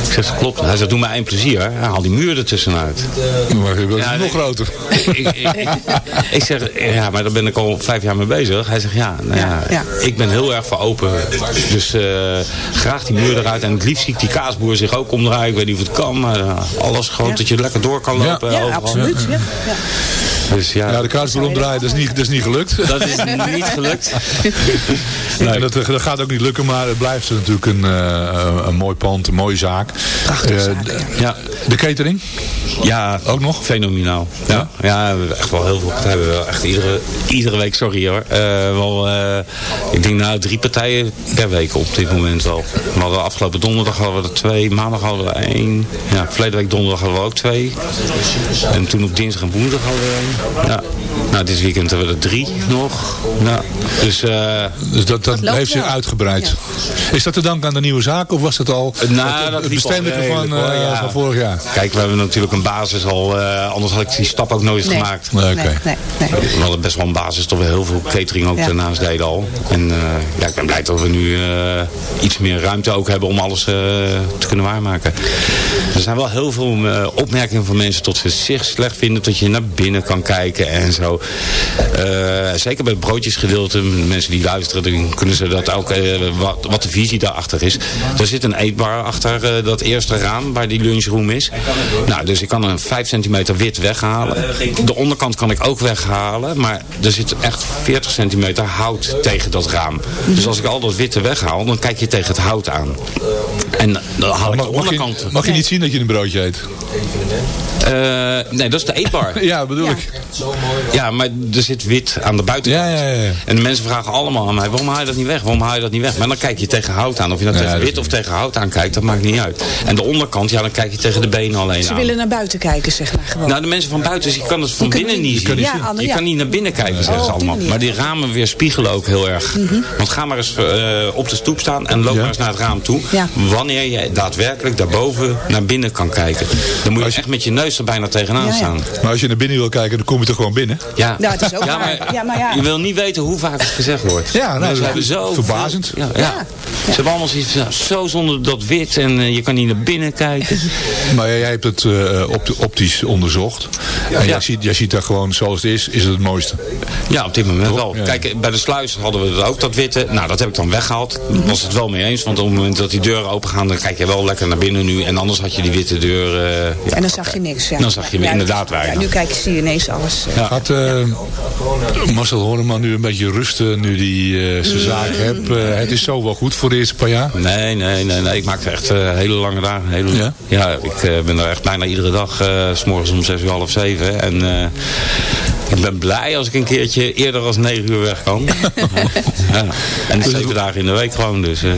Ik zeg, klopt. Hij zegt, doe mij één plezier. hè. Haal die muur ertussen uit. Maar dat is Ja, nog groter. ik, ik, ik, ik zeg, ja, maar daar ben ik al vijf jaar mee bezig. Hij zegt, ja, nou ja, Ja, ik ben heel erg voor open. Dus eh, graag die muur eruit. En het liefst zie ik die kaasboer zich ook omdraaien. Ik weet niet of het kan, maar eh, alles gewoon dat je lekker door kan lopen. Ja, absoluut. Dus ja, Ja, de kaarsboer omdraaien, dat is niet, dat is niet gelukt. dat is niet gelukt. [laughs] Nee, dat, dat gaat ook niet lukken, maar het blijft natuurlijk een, eh, een mooi pand, een mooie zaak. Prachtige Eh, zaak, ja. De catering? ja, Ook nog? Fenomenaal. Ja, ja we hebben echt wel heel veel partijen. We hebben wel echt iedere, iedere week, sorry hoor. eh, wel, eh, ik denk nou drie partijen per week op dit moment wel. We hadden afgelopen donderdag hadden we er twee. Maandag hadden we er één. Ja, verleden week donderdag hadden we ook twee. En toen op dinsdag en woensdag hadden we één. Ja. Nou, dit weekend hebben we er drie nog. Ja. Dus eh, Dus dat, heeft zich wel. uitgebreid. Is dat te danken aan de nieuwe zaak of was dat al Nou, het, dat het bestendige van, hoor, eh, ja. van vorig jaar? kijk, we hebben natuurlijk een basis al. eh, anders had ik die stap ook nooit Nee. gemaakt. Nee, oké. Nee, nee, nee. We hadden best wel een basis dat we heel veel catering ook Ja. daarnaast deden al. En eh, ja, ik ben blij dat we nu eh, iets meer ruimte ook hebben om alles eh, te kunnen waarmaken. Er zijn wel heel veel eh, opmerkingen van mensen tot ze zich slecht vinden. Dat je naar binnen kan kijken en zo. Eh, zeker bij het broodjesgedeelte. Mensen die luisteren, kunnen ze dat ook, eh, wat, wat de visie daarachter is. Er zit een eetbar achter eh, dat eerste raam waar die lunchroom is. Nou, dus ik kan een 5 centimeter wit weghalen. De onderkant kan ik ook weghalen. Maar er zit echt 40 centimeter hout tegen dat raam. Dus als ik al dat witte weghaal, dan kijk je tegen het hout aan. En dan haal ik de Mag, onderkant. je, mag je niet zien dat je een broodje eet? Eh, nee, dat is de eetbar. [laughs] Ja, bedoel Ja. ik. Ja, maar er zit wit aan de buitenkant. Ja, ja, ja. En de mensen vragen allemaal aan mij, waarom haal je dat niet weg? Waarom haal je dat niet weg? Maar dan kijk je tegen hout aan. Of je Ja, tegen wit of tegen hout aan kijkt, dat maakt niet uit. En de onderkant, ja, dan kijk je tegen de benen alleen Ze aan. willen naar buiten kijken, zeg maar gewoon. Nou, de mensen van buiten, je kan het van binnen niet- niet zien. niet Ja, zien. Anne, je kan niet naar binnen kijken, zeggen Oh, ze die allemaal. Maar die ramen weerspiegelen ook heel erg. Want ga maar eens eh, op de stoep staan en loop Ja. maar eens naar het raam toe. Wanneer je daadwerkelijk daarboven naar binnen kan kijken. Dan moet je echt met je neus er bijna tegenaan Ja, ja. staan. Maar als je naar binnen wil kijken, dan kom je toch gewoon binnen? Ja, Nou, het is ook ja, waar. maar, Ja, maar ja. je wil niet weten hoe vaak het gezegd wordt. Ja, nou, dat is zo verbazend. veel- Ja, ja. Ze hebben allemaal zoiets zo zonder dat wit en eh, je kan niet naar binnen kijken. [laughs] Maar jij hebt het eh, opti- optisch onderzocht. En Ja. jij, ziet, jij ziet dat gewoon zoals het is, is het het mooiste. Ja, op dit moment wel. Kijk, bij de sluis hadden we ook dat witte. Nou, dat heb ik dan weggehaald. Daar was het wel mee eens. Want op het moment dat die deuren open gaan, dan kijk je wel lekker naar binnen nu. En anders had je die witte deur... eh, ja, en dan zag je niks. Ja. Dan zag je Ja, inderdaad ja, weinig. nu kijk, zie je ineens alles. Ja. Gaat eh, Marcel Horneman nu een beetje rusten nu hij eh, zijn zaak hebt? Eh, het is zo wel goed voor de eerste paar jaar. Nee, nee, nee, nee. Ik maak echt eh, hele lange dagen. Hele... Ja? Ja? ik ben er echt bijna iedere dag, eh, s s'morgens om zes uur, half zeven. En eh, ik ben blij als ik een keertje eerder als negen uur weg kan. [laughs] ja. En zeven dagen in de week gewoon. Dus, eh,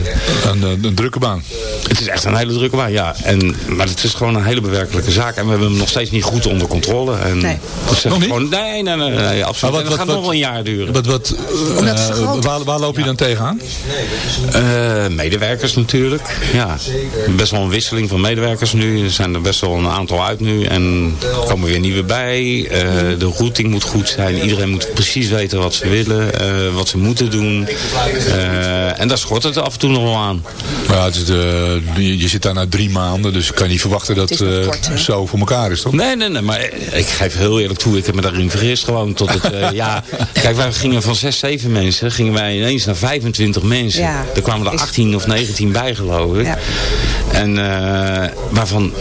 Een, een, een drukke baan. Het is echt een hele drukke baan, ja. En, maar het is gewoon een hele bewerkelijke zaak. En we hebben hem nog steeds niet goed onder controle. En Nee. Nog niet? Gewoon, nee, nee, nee, nee, absoluut. Maar wat- gaat wat- nog wel een jaar duren. Wat, wat, eh, groot is. waar, waar loop je dan tegenaan? Eh, medewerkers natuurlijk. Ja, best wel een wisseling van medewerkers nu. Er zijn er best wel een aantal uit nu. En er komen weer nieuwe bij. Eh, de routing moet moet goed zijn. Iedereen moet precies weten wat ze willen, eh, wat ze moeten doen. Eh, en daar schort het af en toe nog wel aan. Maar ja, het is de, je je zit daar na drie maanden, dus ik kan niet verwachten dat Het eh, kort, zo voor elkaar is, toch? Nee, nee, nee, maar ik geef heel eerlijk toe, ik heb me daarin vergist gewoon tot het, eh, ja. Kijk, wij gingen van 6, 7 mensen, gingen wij ineens naar 25 mensen. Ja. er kwamen er Is- 18 of 19 bij, geloof ik. Ja. En eh, waarvan 90%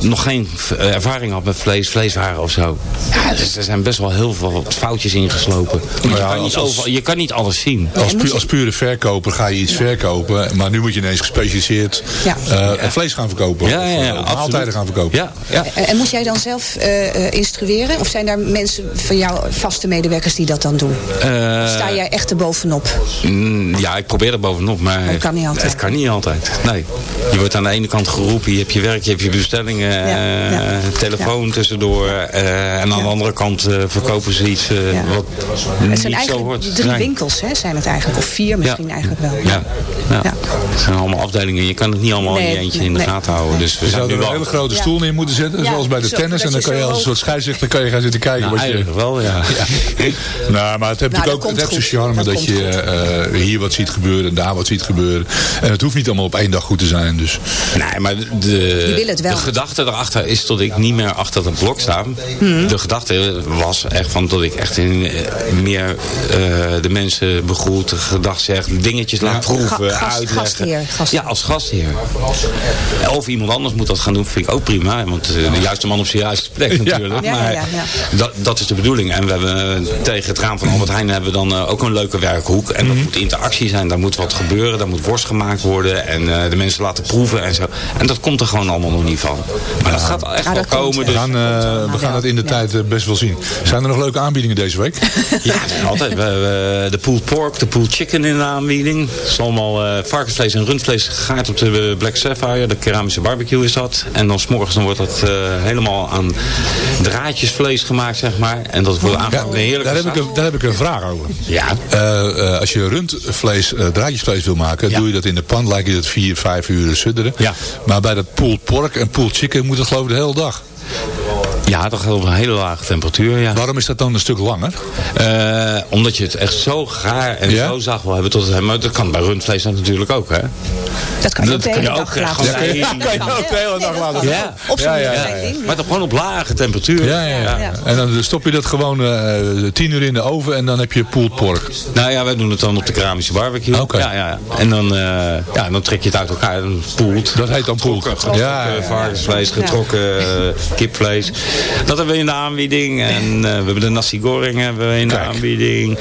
nog geen eh, ervaring had met vlees, vleeswaren of zo. Ja, dus er zijn best wel heel veel foutjes ingeslopen. Maar je, ja, kan niet overal- je kan niet alles zien. Als, pu- als pure verkoper ga je iets verkopen, maar nu moet je ineens gespecialiseerd Ja. eh, vlees gaan verkopen. Ja, ja, ja, Of, maaltijden gaan verkopen. Ja, ja. En, en moest jij dan zelf eh, eh, instrueren? Of zijn daar mensen van jouw vaste medewerkers die dat dan doen? Eh, Sta jij echt er bovenop? Mm, Ja, ik probeer er bovenop, maar Dat kan niet altijd. het kan niet altijd. Nee. Je wordt aan de ene kant geroepen, je hebt je werk, je hebt je bestellingen, Ja, eh, ja. telefoon tussendoor. eh, en aan de andere kant eh, verkopen ze iets eh, Ja. wat Het niet zijn zo eigenlijk hoort. drie winkels, hè, zijn het eigenlijk. Of vier misschien eigenlijk wel. Ja. Ja. Ja. Het zijn allemaal afdelingen. Je kan het niet allemaal in Nee, je eentje nee, in de nee. gaten houden. Dus we Je zijn zou nu er een hele grote stoel in moeten zetten, Ja, zoals bij de zo, tennis. En dan kan je als een soort scheidsrechter kan je gaan zitten kijken. Nou, wat je, eigenlijk wel, [laughs] ja. Nou, maar het heeft Nou, natuurlijk ook dat het heeft zijn charme dat, Dat je eh, hier wat ziet gebeuren en daar wat ziet gebeuren. En het hoeft niet allemaal op één dag goed te zijn. Dus. Nee, maar de, het de gedachte erachter is dat ik niet meer achter dat blok sta. Mhm. De gedachte was echt van dat ik echt in, eh, meer eh, de mensen begroet, gedacht zeg, dingetjes laat proeven, Ga- gast- uitleggen. gastheer, gastheer. Ja, als gastheer. Of iemand anders moet dat gaan doen, vind ik ook prima. Want eh, de juiste man op zijn juiste plek [laughs] natuurlijk. Ja, ja, maar ja, ja. Dat, dat is de bedoeling. En we hebben tegen het raam van Albert Heijn hebben we dan ook een leuke werkhoek. En Mhm. dat moet interactie zijn, daar moet wat gebeuren, daar moet worst gemaakt worden. En eh, de mensen laten proeven en zo. En dat komt er gewoon allemaal nog niet van. Maar dat gaat echt Ja, wel dat komen. We Dus, gaan, eh, we gaan het in de tijd eh, best wel zien. Zijn er nog leuke aanbiedingen deze week? [laughs] Ja, altijd. We hebben de pulled pork, de pulled chicken in de aanbieding. Het is allemaal eh, varkensvlees en rundvlees gegaard op de Black Sapphire. De keramische barbecue is dat. En dan s'morgens dan wordt dat eh, helemaal aan draadjesvlees gemaakt, zeg maar. En dat wordt Ja, aangepakt met een heerlijke daar, heb ik een, daar heb ik een vraag over. Ja. Eh, eh, als je rundvlees, eh, draadjesvlees wil maken, Ja. doe je dat in de pan, lijkt je dat vier, vijf uur sudderen. Ja. Maar bij dat pulled pork en pulled chicken moet het geloof ik de hele dag. Ja, toch op een hele lage temperatuur, ja. Waarom is dat dan een stuk langer? Eh, omdat je het echt zo gaar en Ja? zo zacht wil hebben tot het maar dat kan bij rundvlees natuurlijk ook, hè? Dat kan je Dat ook de hele je dag ook laten. Ja, Ja, kan je- dat kan je kan. ook de hele dag laten. Ja. Op Ja. Maar toch gewoon op lage temperatuur. Ja, ja, ja. Ja. En dan stop je dat gewoon eh, tien uur in de oven en dan heb je pulled pork. Nou ja, wij doen het dan op de keramische barbecue. Oké. Ja, ja. En dan, eh, ja, dan trek je het uit elkaar en poelt. Dat heet dan pulled. Getrokken, Ja, getrokken ja, ja. varkensvlees, getrokken kipvlees. Dat hebben we in de aanbieding. En eh, we hebben de nasi goreng hebben we in de Kijk. aanbieding.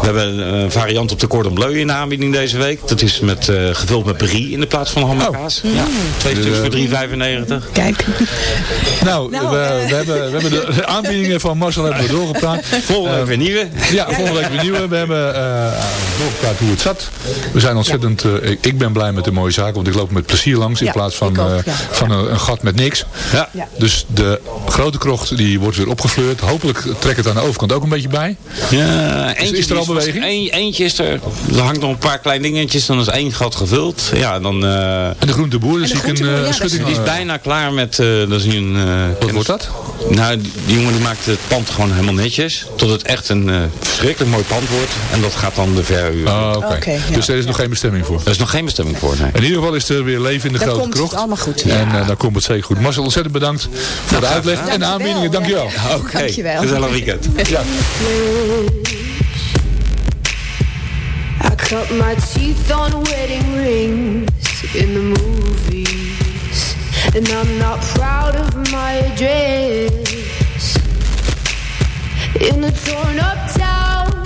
We hebben een variant op de cordon bleu in de aanbieding deze week. Dat is met, eh, gevuld met brie in de plaats van ham en Oh. kaas. Ja, twee stuks voor 3,95. Kijk. Nou, Nou, we, eh. we, hebben, we hebben de aanbiedingen van Marcel hebben we doorgepraat. Volgende week weer nieuwe. Ja, volgende week weer nieuwe. We hebben eh doorgepraat hoe het zat. We zijn ontzettend, eh, ik, ik ben blij met de mooie zaken, want ik loop met plezier langs in Ja, plaats van, ook, eh, van een, een gat met niks. Ja. Ja. Dus de grote krocht die wordt weer opgefleurd. Hopelijk trekt het aan de overkant ook een beetje bij. Ja, eentje is er al beweging? Een, eentje is er. Er hangt nog een paar kleine dingetjes. Dan is één gat gevuld. Ja, dan... eh, En de groenteboer, dus En de zie ik een, groenteboer, eh, ja, een dat schutting. die is eh, bijna klaar met... eh dat is nu een... Wat wordt dat? Nou, die jongen die maakt het pand gewoon helemaal netjes. Tot het echt een eh, verschrikkelijk mooi pand wordt. En dat gaat dan de verhuur. Ah, oké. Oké, ja. Dus er is nog geen bestemming voor. Daar is nog geen bestemming voor, nee. In ieder geval is er weer leven in de Dan grote komt het allemaal goed. En eh, dan komt het zeker goed. Marcel, ontzettend bedankt voor de uitleg en de aanbiedingen. Dankjewel. Oké, Dankjewel. gezellig weekend. Ja. I cut my teeth on wedding rings in the movies, and I'm not proud of my address. In a torn up town,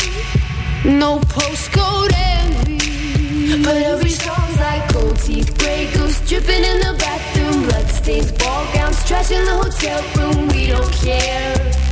no postcode envy, but every song's like gold teeth, gray goose dripping in the bathroom, bloodstains, ball gowns, trash in the hotel room. We don't care.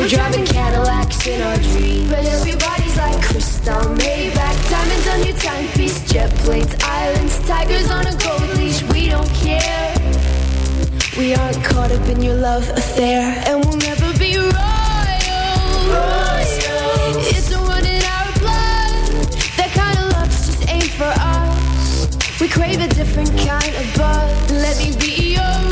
We're driving Cadillacs in our dreams. But everybody's like crystal Maybach. Diamonds on your timepiece, jet planes, islands, tigers on a gold leash. We don't care. We aren't caught up in your love affair, and we'll never be royal. royal. It's a one in our blood. That kind of love just ain't for us. We crave a different kind of buzz. Let me be your.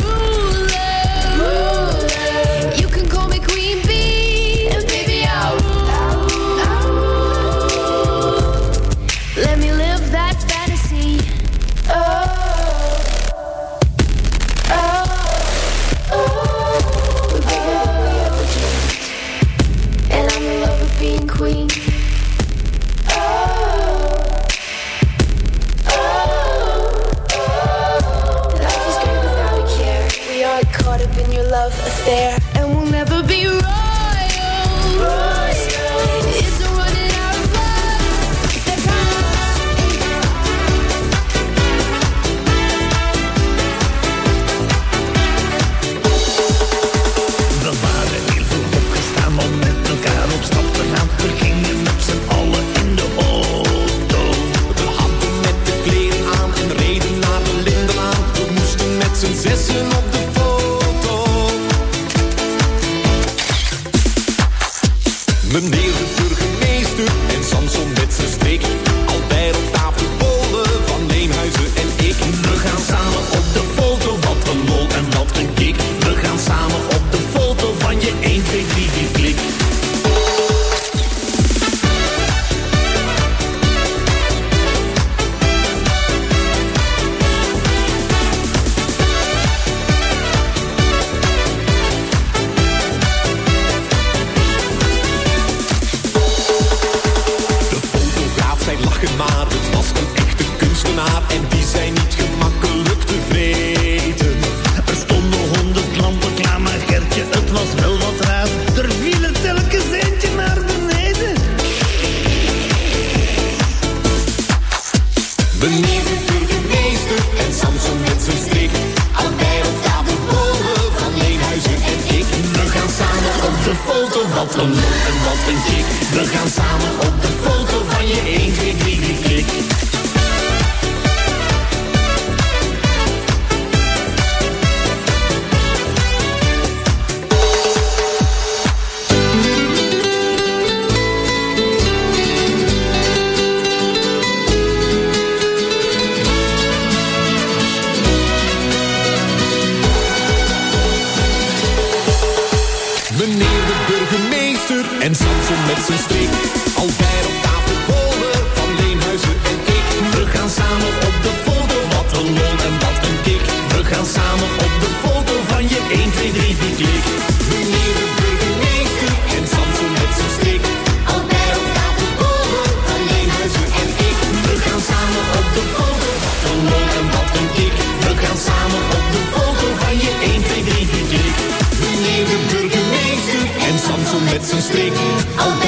Believe So sticky.